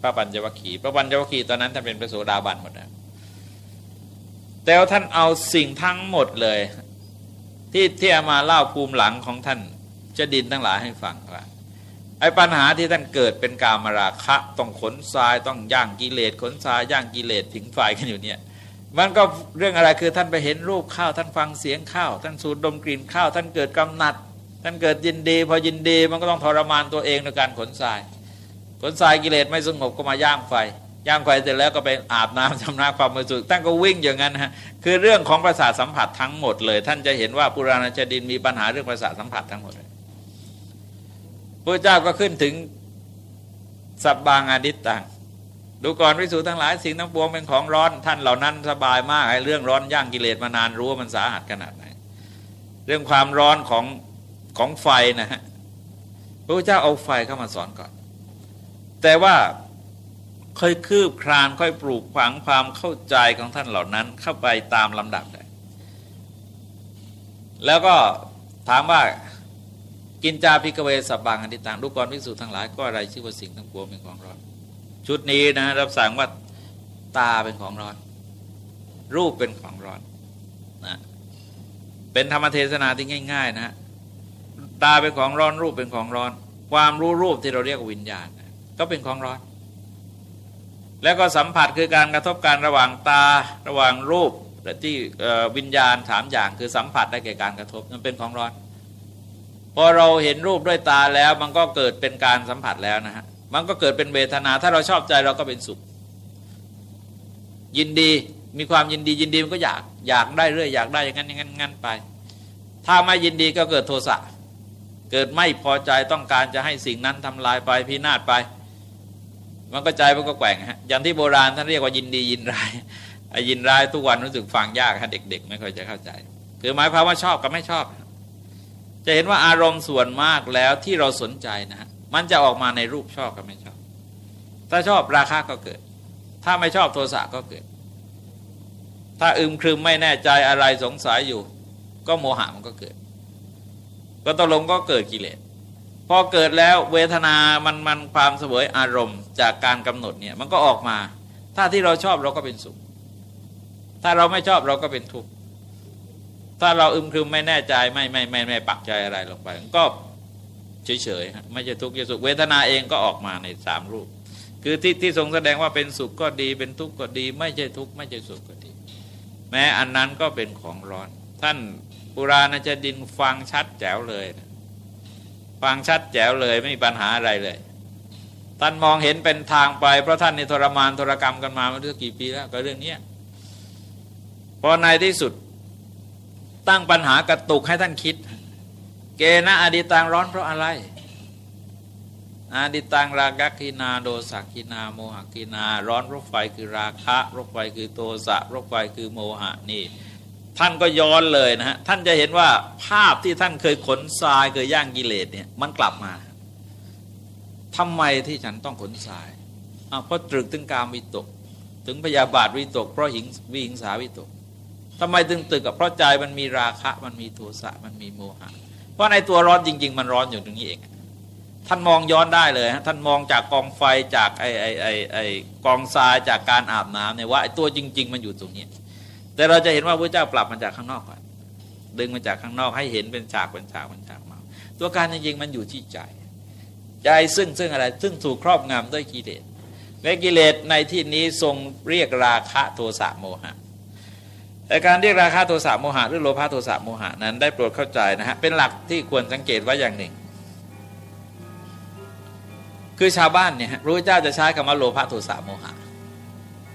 พระปัญจวัคคีย์พระปัญจวัคคีย์ตอนนั้นท่านเป็นพระโสดาบันหมดแล้วแต่ว่าท่านเอาสิ่งทั้งหมดเลย ที่ที่มาเล่าภูมิหลังของท่านจะดินทั้งหลายให้ฟังว่า ไอ้ปัญหาที่ท่านเกิดเป็นกามราคะ ต้องขนทรายต้องย่างกิเลสขนทรายย่างกิเลสถึงไฟกันอยู่เนี่ยมันก็เรื่องอะไรคือท่านไปเห็นรูปข้าวท่านฟังเสียงข้าวท่านสูดดมกลิ่นข้าวท่านเกิดกำหนัด ท่านเกิดยินดีพอยินดีมันก็ต้องทรมานตัวเองในการขนทราย ขนทรายกิเลสไม่สงบก็มาย่างไฟย่างไฟเสร็จแล้วก็ไปอาบน้ำชำระความบริสุทธิ์ท่านก็วิ่งอย่างนั้นฮะคือเรื่องของประสาทสัมผัสทั้งหมดเลย ท่านจะเห็นว่าปุราณชดินมีปัญหาเรื่องประสาทสัมผัสทั้งหมด พระเจ้าก็ขึ้นถึงสับบางอาดิตตังดูก่อนวิสูทั้งหลายสิ่งทั้งปวงเป็นของร้อน ท่านเหล่านั้นสบายมากไอ้เรื่องร้อนย่างกิเลสมานานรู้ว่ามันสาหัสขนาดไหน เรื่องความร้อนของของไฟนะฮะพระเจ้าเอาไฟเข้ามาสอนก่อน แต่ว่าค่อยคืบคลานค่อยปลูกฝังความเข้าใจของท่านเหล่านั้นเข้าไปตามลำดับเลยแล้วก็ถามว่า กินจาพิกเวสับบางอนิตังดูกรพิสูจทั้งหลายก็อะไรชื่อว่าสิ่งทั้งปวงเป็นของร้อน ชุดนี้นะรับสั่งว่าตาเป็นของร้อน รูปเป็นของร้อนนะเป็นธรรมเทศนาที่ง่าย ๆ นะตาเป็นของร้อนรูปเป็นของร้อน ความรู้รูปที่เราเรียกวิญญาณก็เป็นของร้อน แล้วก็สัมผัสคือการกระทบการระหว่างตาระหว่างรูปและที่วิญญาณสามอย่างคือสัมผัสได้แก่การกระทบมันเป็นของร้อน พอเราเห็นรูปด้วยตาแล้ว มันก็เกิดเป็นการสัมผัสแล้วนะฮะมันก็เกิดเป็นเวทนา ถ้าเราชอบใจเราก็เป็นสุข ยินดีมีความยินดียินดีมันก็อยากอยากได้เรื่อยอยากได้อย่างนั้นอย่างนั้นงั้นไป ถ้าไม่ยินดีก็เกิดโทสะเกิดไม่พอใจต้องการจะให้สิ่งนั้นทำลายไปพินาศไป มันก็ใจมันก็แกว่งฮะอย่างที่โบราณท่านเรียกว่ายินดียินร้ายยินร้ายทุกวันรู้สึกฟังยากฮะเด็ก ๆ ไม่ค่อยจะเข้าใจ คือหมายความว่าชอบกับไม่ชอบ จะเห็นว่าอารมณ์ส่วนมากแล้วที่เราสนใจนะฮะมันจะออกมาในรูปชอบกับไม่ชอบ ถ้าชอบราคะก็เกิด ถ้าไม่ชอบโทสะก็เกิด ถ้าอึมครึมไม่แน่ใจอะไรสงสัยอยู่ ก็โมหะมันก็เกิด ก็ตกลงก็เกิดกิเลสพอเกิดแล้วเวทนามันมันความเสวยอารมณ์จากการกำหนดเนี่ยมันก็ออกมา ถ้าที่เราชอบเราก็เป็นสุข ถ้าเราไม่ชอบเราก็เป็นทุกข์ ถ้าเราอึมครึมไม่แน่ใจไม่ไม่ไม่ไม่ปักใจอะไรลงไป ก็เฉยเฉยไม่ใช่ทุกข์จะสุขเวทนาเองก็ออกมาในสามรูป คือที่ที่ทรงแสดงว่าเป็นสุขก็ดี เป็นทุกข์ก็ดี ไม่ใช่ทุกข์ไม่ใช่สุขก็ดี แม้อันนั้นก็เป็นของร้อน ท่านปุราณจดินฟังชัดแจ๋วเลยนะฟังชัดแจ๋วเลยไม่มีปัญหาอะไรเลย ท่านมองเห็นเป็นทางไป เพราะท่านในทรมานทรกรรมกันมาไม่รู้กี่ปีแล้วก็เรื่องนี้พอในที่สุด ตั้งปัญหากระตุกให้ท่านคิด เกณอดีตังร้อนเพราะอะไรอดีตังรากักินาโดสักกินาโมหกินา ร้อนรถไฟคือราคะรถไฟคือโทสะรถไฟคือโมหะนี่ ท่านก็ย้อนเลยนะฮะท่านจะเห็นว่าภาพที่ท่านเคยขนทรายเคยย่างกิเลสเนี่ยมันกลับมาทำไมที่ฉันต้องขนทรายเพราะตรึกถึงการวิตก ถึงพยาบาทวิตก เพราะหิงวิหิงสาวิตก ทำไมถึงตึกกับเพราะใจมันมีราคะ มันมีโทสะมันมีโมหะ เพราะในตัวร้อนจริง ๆ มันร้อนอยู่ตรงนี้เอง ท่านมองย้อนได้เลยฮะท่านมองจากกองไฟจากไอไอไอไอกองทรายจากการอาบน้ำเนี่ยว่าไอตัวจริง ๆ มันอยู่ตรงนี้ แต่เราจะเห็นว่าพระเจ้าปรับมาจากข้างนอกก่อนดึงมาจากข้างนอกให้เห็นเป็นฉากเป็นฉากเป็นฉากมาตัวการจริงๆมันอยู่ที่ใจ ใจซึ่งซึ่งอะไร ซึ่งถูกครอบงำด้วยกิเลสและกิเลสในที่นี้ทรงเรียกราคะโทสะโมหะ แต่การเรียกราคาโทสะโมหะหรือโลภะโทสะโมหะนั้นได้โปรดเข้าใจนะฮะเป็นหลักที่ควรสังเกตไว้อย่างหนึ่ง คือชาวบ้านเนี่ยระพุทธเจ้าจะใช้คำว่าโลภะโทสะโมหะ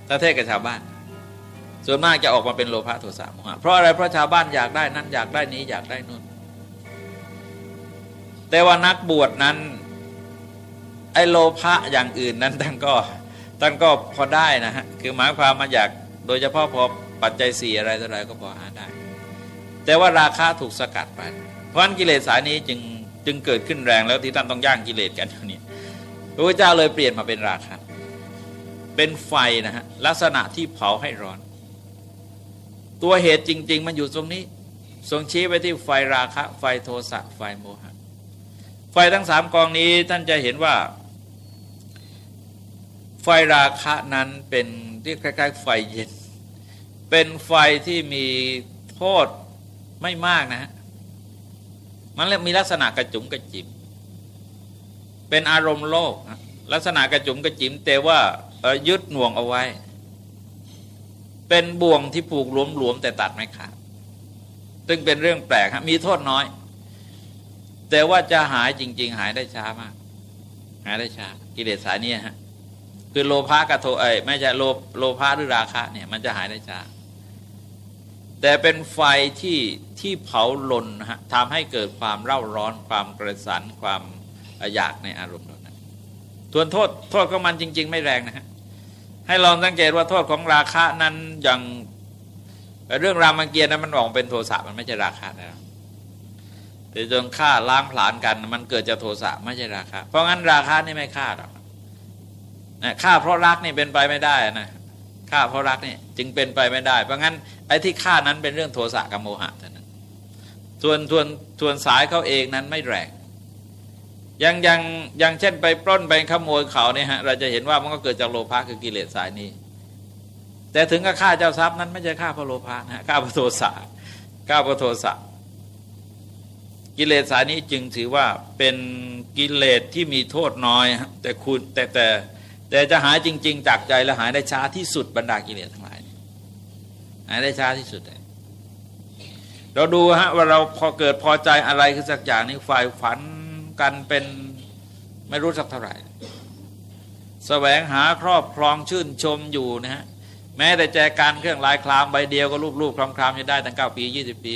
ถ้าเทศกับชาวบ้าน ส่วนมากจะออกมาเป็นโลภะโทสะโมหะเพราะอะไรเพราะชาวบ้านอยากได้นั้นอยากได้นี้อยากได้นู่นแต่ว่านักบวชนั้นไอโลภะอย่างอื่นนั้นท่านก็ท่านก็พอได้นะฮะคือหมายความมาอยากโดยเฉพาะพอ ปัจจัยสี่อะไรต่ออะไรก็พอหาได้ แต่ว่าราคาถูกสกัดไป เพราะนั้นกิเลสสายนี้จึงจึงเกิดขึ้นแรงแล้วที่ท่านต้องย่างกิเลสกันอยู่นี่พระพุทธเจ้าเลยเปลี่ยนมาเป็นราคาเป็นไฟนะฮะลักษณะที่เผาให้ร้อน ตัวเหตุจริง ๆ มันอยู่ตรงนี้ทรงชี้ไปที่ไฟราคะ ไฟโทสะไฟโมหะ ไฟทั้งสามกองนี้ท่านจะเห็นว่า ไฟราคะนั้นเป็นที่คล้ายๆ ไฟเย็น เป็นไฟที่มีโทษไม่มากนะฮะ มันมีลักษณะกระจุมกระจิม เป็นอารมณ์โลก ลักษณะกระจุมกระจิม แต่ว่ายึดหน่วงเอาไว้ เป็นบ่วงที่ผูกหลวมๆแต่ตัดไม่ขาดซึ่งเป็นเรื่องแปลกมีโทษน้อย แต่ว่าจะหายจริง ๆ หายได้ช้ามาก หายได้ช้า กิเลสสายนี้ฮะคือโลภะกับโทเอ้ไม่ใช่โลโลภะหรือราคะเนี่ยมันจะหายได้ช้า แต่เป็นไฟที่ที่เผาลนฮะทำให้เกิดความเร่าร้อนความกระสันความอยากในอารมณ์นั้นส่วนโทษโทษของมันจริง ๆ ไม่แรงนะฮะให้ลองสังเกตว่าโทษของราคะนั้นอย่างเรื่องรามเกียรตินั้นมันออกเป็นโทสะมันไม่ใช่ราคะแล้วแต่จนฆ่าล้างผลาญกัน มันเกิดจากโทสะไม่ใช่ราคะ เพราะงั้นราคะนี่ไม่ฆ่าหรอกนะฆ่าเพราะรักนี่เป็นไปไม่ได้นะ ฆ่าเพราะรักนี่จึงเป็นไปไม่ได้ เพราะงั้นไอ้ที่ฆ่านั้นเป็นเรื่องโทสะกับโมหะเท่านั้นส่วนส่วนส่วนสายเขาเองนั้นไม่แรงยังยังยังเช่นไปปล้นไปขโมยเขาเนี่ยฮะเราจะเห็นว่ามันก็เกิดจากโลภะคือกิเลสสายนี้ แต่ถึงกับฆ่าเจ้าทรัพย์นั้นไม่ใช่ฆ่าเพราะโลภะนะฆ่าเพราะโทสะฆ่าเพราะโทสะกิเลสสายนี้จึงถือว่าเป็นกิเลสที่มีโทษน้อยแต่คุณแต่แต่แต่ แต่จะหายจริง ๆ จากใจและหายได้ช้าที่สุดบรรดากิเลสทั้งหลายหายได้ช้าที่สุดเลยเราดูฮะว่าเราพอเกิดพอใจอะไรคือสักอย่างนี้ฝ่ายฝันกันเป็นไม่รู้สักเท่าไหร่สแสวงหาครอบครองชื่นชมอยู่นะฮะแม้แต่แจกันเครื่องลายคลามใบเดียวก็รูปๆคลามๆจะได้ตั้งเก้าปียี่สิบปี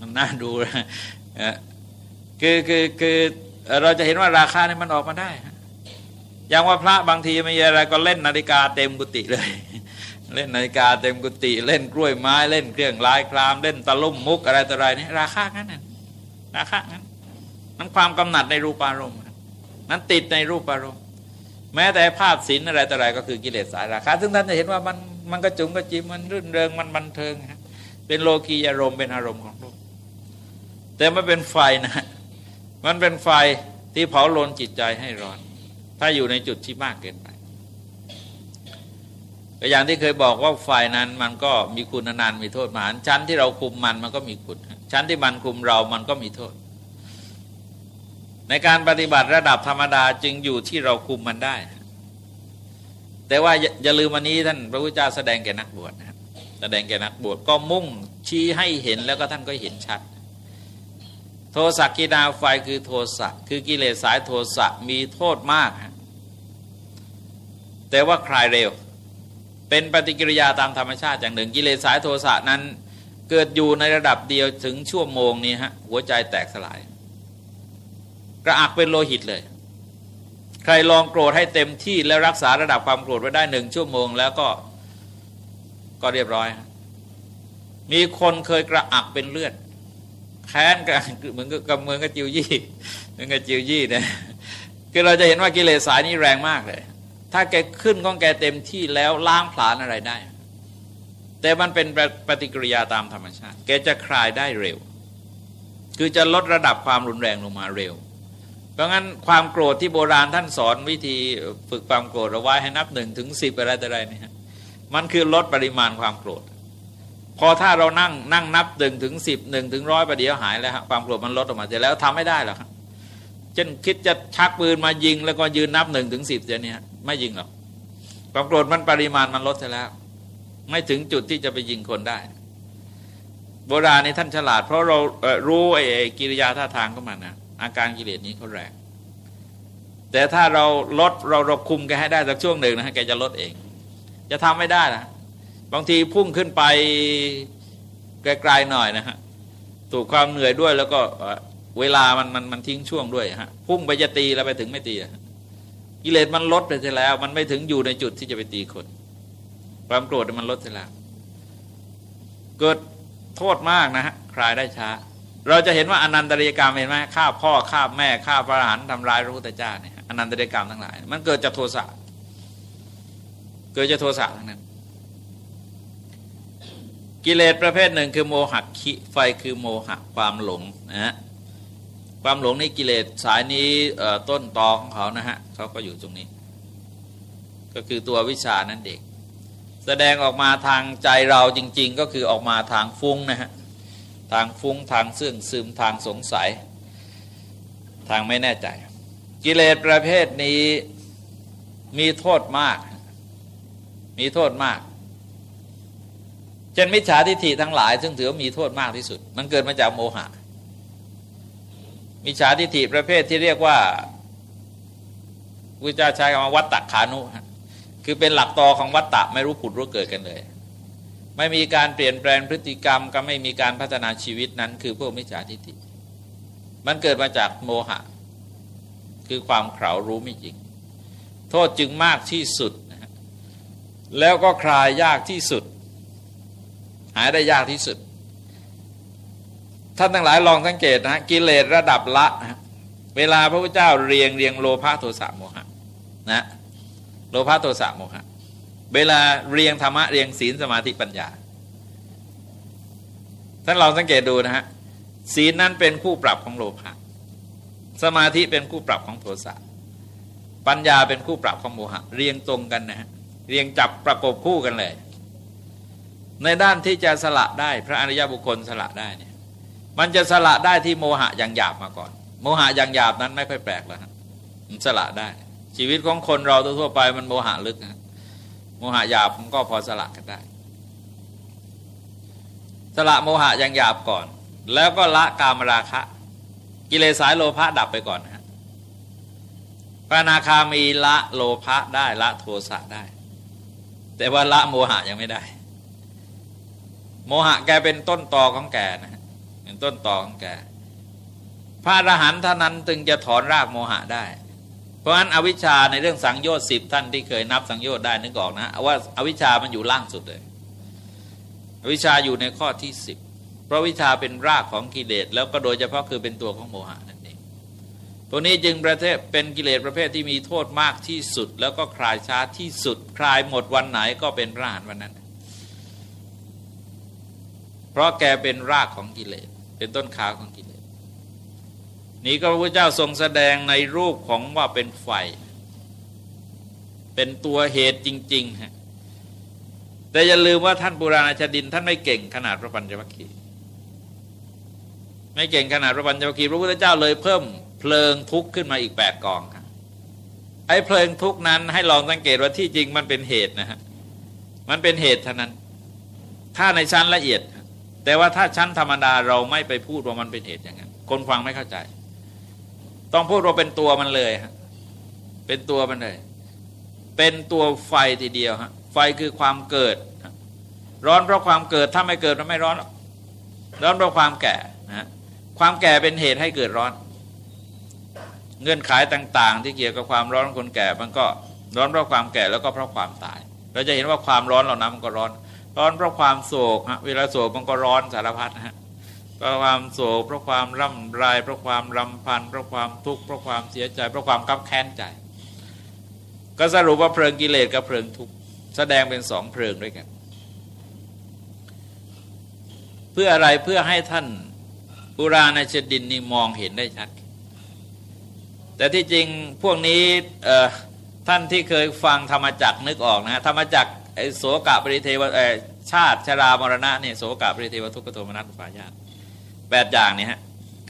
มันน่าดูนะคือคือคือเราจะเห็นว่าราคาเนี่ยมันออกมาได้ อย่างว่าพระบางทีไม่อะไรก็เล่นนาฬิกาเต็มกุฏิเลย เล่นนาฬิกาเต็มกุฏิเล่นกล้วยไม้เล่นเครื่องลายคราม เล่นตะลุ่มมุกอะไรต่ออะไรนี่ราคางั้นน่ราคางั้นนั้นความกำหนัดในรูปารมณ์นั้นติดในรูปอารมณ์แม้แต่ภาพศิลอะไรต่ออะไรก็คือกิเลสสายราคะ ซึ่งท่านจะเห็นว่ามันมันกระจุงกระจิมมันรื่นเริงมันบันเทิงเป็นโลกียารมณ์เป็นอารมณ์ของโลกแต่มันเป็นไฟนะ มันเป็นไฟที่เผาลนจิตใจให้ร้อน ถ้าอยู่ในจุดที่มากเกินไปก็อย่างที่เคยบอกว่าไฟนั้นมันก็มีคุณนานมีโทษมหาชั้นที่เราคุมมันมันก็มีคุณ ชั้นที่มันคุมเรามันก็มีโทษ ในการปฏิบัติระดับธรรมดาจึงอยู่ที่เราคุมมันได้ แต่ว่าอย่าลืมวันนี้ท่านพระพุทธเจ้าแสดงแก่นักบวชนะครับแสดงแก่นักบวชก็มุ่งชี้ให้เห็นแล้วก็ท่านก็เห็นชัด โทสะกีดาไฟคือโทสะคือกิเลสสายโทสะมีโทษมาก แต่ว่าคลายเร็ว เป็นปฏิกิริยาตามธรรมชาติอย่างหนึ่ง กิเลสสายโทสะนั้น เกิดอยู่ในระดับเดียวถึงชั่วโมงนี้ฮะหัวใจแตกสลาย กระอักเป็นโลหิตเลย ใครลองโกรธให้เต็มที่แล้วรักษาระดับความโกรธไว้ได้หนึ่งชั่วโมง แล้วก็ก็เรียบร้อย มีคนเคยกระอักเป็นเลือดแค้นกันเหมือนกับเมืองกับจิวยี่เหมือนกับจิวยี่เนี่ยคือเราจะเห็นว่ากิเลสสายนี้แรงมากเลย ถ้าแกขึ้นของแกเต็มที่แล้วล้างผลาญอะไรได้ แต่มันเป็นปฏิกิริยาตามธรรมชาติ แกจะคลายได้เร็ว คือจะลดระดับความรุนแรงลงมาเร็ว เพราะงั้นความโกรธที่โบราณท่านสอนวิธีฝึกความโกรธเอาไว้ให้นับหนึ่งถึงสิบอะไรแต่ไรนี่ฮะมันคือลดปริมาณความโกรธ พอถ้าเรานั่งนั่งนับหนึ่งถึงสิบหนึ่งถึงร้อยประเดี๋ยวหายแล้วความโกรธมันลดออกมาเสร็จแล้วทำไม่ได้หรอกครับเช่นคิดจะชักปืนมายิงแล้วก็ยืนนับหนึ่งถึงสิบเนี้ย ไม่ยิงหรอกความโกรธมันปริมาณมันลดไปแล้ว ไม่ถึงจุดที่จะไปยิงคนได้ โบราณนี่ท่านฉลาด เพราะเรารู้ไอ้กิริยาท่าทางของมันนะอาการกิเลสนี้เขาแรงแต่ถ้าเราลดเราเราคุมแกให้ได้สักช่วงหนึ่งนะแกจะลดเอง จะทำไม่ได้นะบางทีพุ่งขึ้นไปไกลๆหน่อยนะฮะถูกความเหนื่อยด้วยแล้วก็เวลามันมันมันทิ้งช่วงด้วยฮะพุ่งไปจะตีแล้วไปถึงไม่ตี กิเลสมันลดไปเสียแล้ว มันไม่ถึงอยู่ในจุดที่จะไปตีคน ความโกรธมันลดเสียแล้ว เกิดโทษมากนะฮะคลายได้ช้า เราจะเห็นว่าอนันตริยกรรมเห็นไหมฆ่าพ่อฆ่าแม่ฆ่าพระอรหันต์ทำลายพระพุทธเจ้าเนี่ยอนันตริยกรรมทั้งหลาย มันเกิดจากโทสะเกิดจากโทสะทั้งนั้นกิเลสประเภทหนึ่งคือโมหะคิไฟคือโมหะความหลงนะฮะ ความหลงในกิเลสสายนี้ต้นตอของเขานะฮะเขาก็อยู่ตรงนี้ ก็คือตัววิชานั้นเด็กแสดงออกมาทางใจเราจริง ๆ ก็คือออกมาทางฟุ้งนะฮะทางฟุ้งทางเสื่องซึมทางสงสัย ทางไม่แน่ใจ กิเลสประเภทนี้มีโทษมาก มีโทษมากเช่นมิจฉาทิฏฐิทั้งหลาย ซึ่งถือว่ามีโทษมากที่สุด มันเกิดมาจากโมหะ มิจฉาทิฏฐิประเภทที่เรียกว่าวิจาใช้คำว่าวัตตะขานุ คือเป็นหลักตอของวัตตะไม่รู้ผุดรู้เกิดกันเลย ไม่มีการเปลี่ยนแปลงพฤติกรรม ก็ไม่มีการพัฒนาชีวิตนั้น คือพวกมิจฉาทิฏฐิ มันเกิดมาจากโมหะ คือความเข่ารู้ไม่จริง โทษจึงมากที่สุด แล้วก็คลายยากที่สุด หายได้ยากที่สุด ท่านทั้งหลายลองสังเกตนะกิเลสระดับละ เวลาพระพุทธเจ้าเรียงเรียงโลภะโทสะโมหะนะโลภะโทสะโมหะ เวลาเรียงธรรมะเรียงศีลสมาธิปัญญา ท่านลองสังเกตดูนะฮะศีลนั้นเป็นคู่ปรับของโลภะสมาธิเป็นคู่ปรับของโทสะปัญญาเป็นคู่ปรับของโมหะ เรียงตรงกันนะฮะเรียงจับประกบคู่กันเลย ในด้านที่จะสละได้ พระอริยบุคคลสละได้เนี่ย มันจะสละได้ที่โมหะอย่างหยาบมาก่อน โมหะอย่างหยาบนั้นไม่ค่อยแปลกแล้วฮะมันสละได้ ชีวิตของคนเราทั่วไปมันโมหะลึกนะโมหะหยาบมันก็พอสละกันได้ สละโมหะอย่างหยาบก่อน แล้วก็ละกามราคะ กิเลสสายโลภะดับไปก่อนนะฮะพระนาคามีละโลภะได้ละโทสะได้ แต่ว่าละโมหะยังไม่ได้ โมหะแกเป็นต้นตอของแกนะ เป็นต้นต่อของแกพระอรหันต์ท่านั้นจึงจะถอนรากโมหะได้ เพราะฉะนั้นอวิชชาในเรื่องสังโยชน์สิบท่านที่เคยนับสังโยชน์ได้นึกออกนะว่าอาวิชชามันอยู่ล่างสุดเลยอวิชชาอยู่ในข้อที่สิบเพราะวิชาเป็นรากของกิเลสแล้วก็โดยเฉพาะคือเป็นตัวของโมหะนั่นเองพวกนี้จึงประเทศเป็นกิเลสประเภทที่มีโทษมากที่สุด แล้วก็คลายช้าที่สุด คลายหมดวันไหนก็เป็นรหันต์วันนั้น เพราะแกเป็นรากของกิเลส เป็นต้นขาของกิเลสนี้ก็พระพุทธเจ้าทรงแสดงในรูปของว่าเป็นไฟ เป็นตัวเหตุจริงๆฮะแต่อย่าลืมว่าท่านปุราณชดิน ท่านไม่เก่งขนาดพระปัญจวัคคีย์ไม่เก่งขนาดพระปัญจวัคคีย์พระพุทธเจ้าเลยเพิ่มเพลิงทุกข์ขึ้นมาอีกแปดกองครับไอ้เพลิงทุกข์นั้นให้ลองสังเกตว่าที่จริงมันเป็นเหตุนะฮะมันเป็นเหตุเท่านั้น ถ้าในชั้นละเอียด แต่ว่าถ้าชั้นธรรมดาเราไม่ไปพูดว่ามันเป็นเหตุอย่างนั้นคนฟังไม่เข้าใจ ต้องพูดว่าเป็นตัวมันเลยฮะเป็นตัวมันเลย เป็นตัวไฟทีเดียวฮะไฟคือความเกิด ร้อนเพราะความเกิดถ้าไม่เกิดมันไม่ร้อนร้อนเพราะความแก่นะความแก่เป็นเหตุให้เกิดร้อน เงื่อนไขต่าง ๆ ที่เกี่ยวกับความร้อนคนแก่มันก็ร้อนเพราะความแก่แล้วก็เพราะความตาย เราจะเห็นว่าความร้อนเหล่านั้นมันก็ร้อน ร้อนเพราะความโศกฮะเวลาโศกมันก็ร้อนสารพัดนะฮะเพราะความโศกเพราะความร่ำไรเพราะความรำพันเพราะความทุกข์เพราะความเสียใจเพราะความกับแค้นใจ ก็สรุปว่าเพลิงกิเลสกับเพลิงทุกข์แสดงเป็นสองเพลิงด้วยกัน เพื่ออะไรเพื่อให้ท่านปุราณชดินนี่มองเห็นได้ชัด แต่ที่จริงพวกนี้ท่านที่เคยฟังธรรมจักนึกออกนะธรรมจัก ไอ้โสกะปริเทวชาติชรามรณะเนี่ยโสกะปริเทวทุกขโทมนัสปายาตแปดอย่างเนี่ยฮะ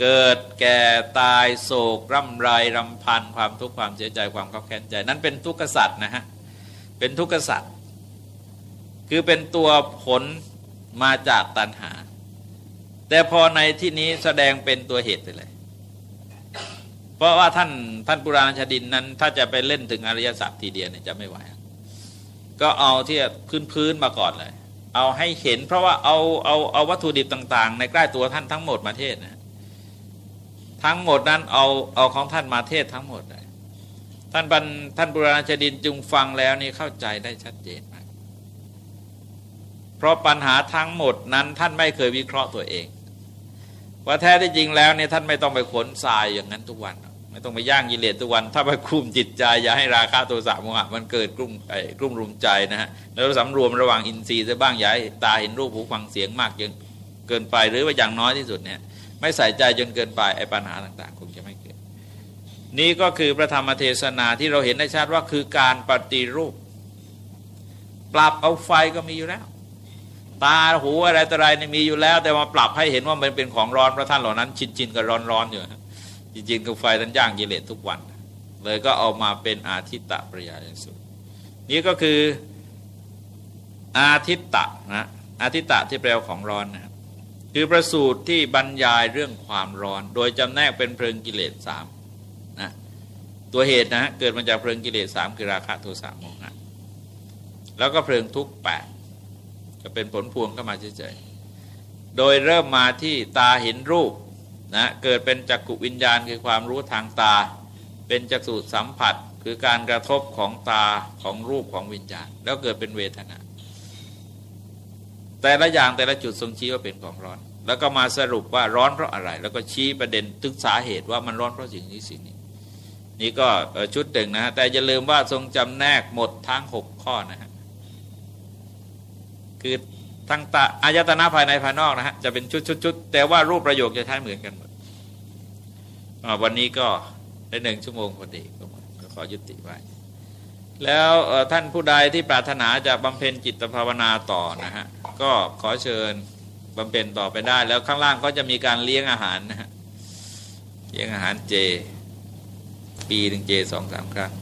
เกิดแก่ตายโศกร่ำไรรำพันความทุกข์ความเสียใจความขับแค้นใจ นั้นเป็นทุกขสัตว์นะฮะเป็นทุกขสัตว์คือเป็นตัวผลมาจากตัณหา แต่พอในที่นี้แสดงเป็นตัวเหตุไปเลย เพราะว่าท่านท่านปุราณชดินนั้น ถ้าจะไปเล่นถึงอริยสัจทีเดียวเนี่ยจะไม่ไหว ก็เอาที่พื้นพื้นมาก่อนเลย เอาให้เห็น เพราะว่าเอาเอาเอาวัตถุดิบต่าง ๆ ในใกล้ตัวท่านทั้งหมดมาเทศนะทั้งหมดนั้นเอาเอาของท่านมาเทศทั้งหมดเลยท่านบรรท่านปุราณชดินจึงฟังแล้วนี่เข้าใจได้ชัดเจนมาก เพราะปัญหาทั้งหมดนั้นท่านไม่เคยวิเคราะห์ตัวเอง ว่าแท้ที่จริงแล้วเนี่ยท่านไม่ต้องไปขนทรายอย่างนั้นทุกวัน ไม่ต้องไปย่างกิเลสทุกวัน ถ้าไปคุมจิตใจ อย่าให้ราคาตัวสามโมหะมันเกิดกลุ่มไอ้กลุ่มรุมใจนะฮะแล้วสำรวมระหว่างอินทรีย์ซะบ้างอย่าให้ตาเห็นรูปหูฟังเสียงมากจนเกินไปหรือว่าอย่างน้อยที่สุดเนี่ยไม่ใส่ใจจนเกินไปไอ้ปัญหาต่างๆคงจะไม่เกิด นี่ก็คือพระธรรมเทศนาที่เราเห็นได้ชัดว่าคือการปฏิรูป ปรับเอาไฟก็มีอยู่แล้ว ตาหูอะไรต่ออะไรมีอยู่แล้ว แต่มาปรับให้เห็นว่ามันเป็นของร้อนเพราะท่านเหล่านั้น ชินชินกับร้อนร้อนอยู่ จริงๆกับไฟท่านย่างกิเลสทุกวัน เลยก็เอามาเป็นอาทิตตะปริยายสุนี่ก็คืออาทิตตะนะอาทิตตะที่แปลของร้อนนะคือประสูตรที่บรรยายเรื่องความร้อน โดยจำแนกเป็นเพลิงกิเลสสามนะตัวเหตุนะเกิดมาจากเพลิงกิเลสสามคือราคะโทสะโมหะแล้วก็เพลิงทุกแปดก็เป็นผลพวงเข้ามาเฉยๆโดยเริ่มมาที่ตาเห็นรูป นะเกิดเป็นจักกุวิญญาณคือความรู้ทางตา เป็นจักษุสัมผัสคือการกระทบของตาของรูปของวิญญาณ แล้วเกิดเป็นเวทนา แต่ละอย่างแต่ละจุดทรงชี้ว่าเป็นของร้อน แล้วก็มาสรุปว่าร้อนเพราะอะไร แล้วก็ชี้ประเด็นตึกสาเหตุว่ามันร้อนเพราะสิ่งนี้สิ่งนี้ นี่ก็ชุดหนึ่งนะฮะแต่อย่าลืมว่าทรงจำแนกหมดทั้งหกข้อนะฮะคือ ทั้งตาอายตนะภายในภายนอกนะฮะจะเป็นชุดๆแต่ว่ารูปประโยคจะใช้เหมือนกันหมดวันนี้ก็ได้หนึ่งชั่วโมงพอดีก็ขอยุติไว้แล้วท่านผู้ใดที่ปรารถนาจะบำเพ็ญจิตภาวนาต่อนะฮะก็ขอเชิญบำเพ็ญต่อไปได้ แล้วข้างล่างก็จะมีการเลี้ยงอาหารนะฮะเลี้ยงอาหารเจ ปีหนึ่งเจสองสามครั้ง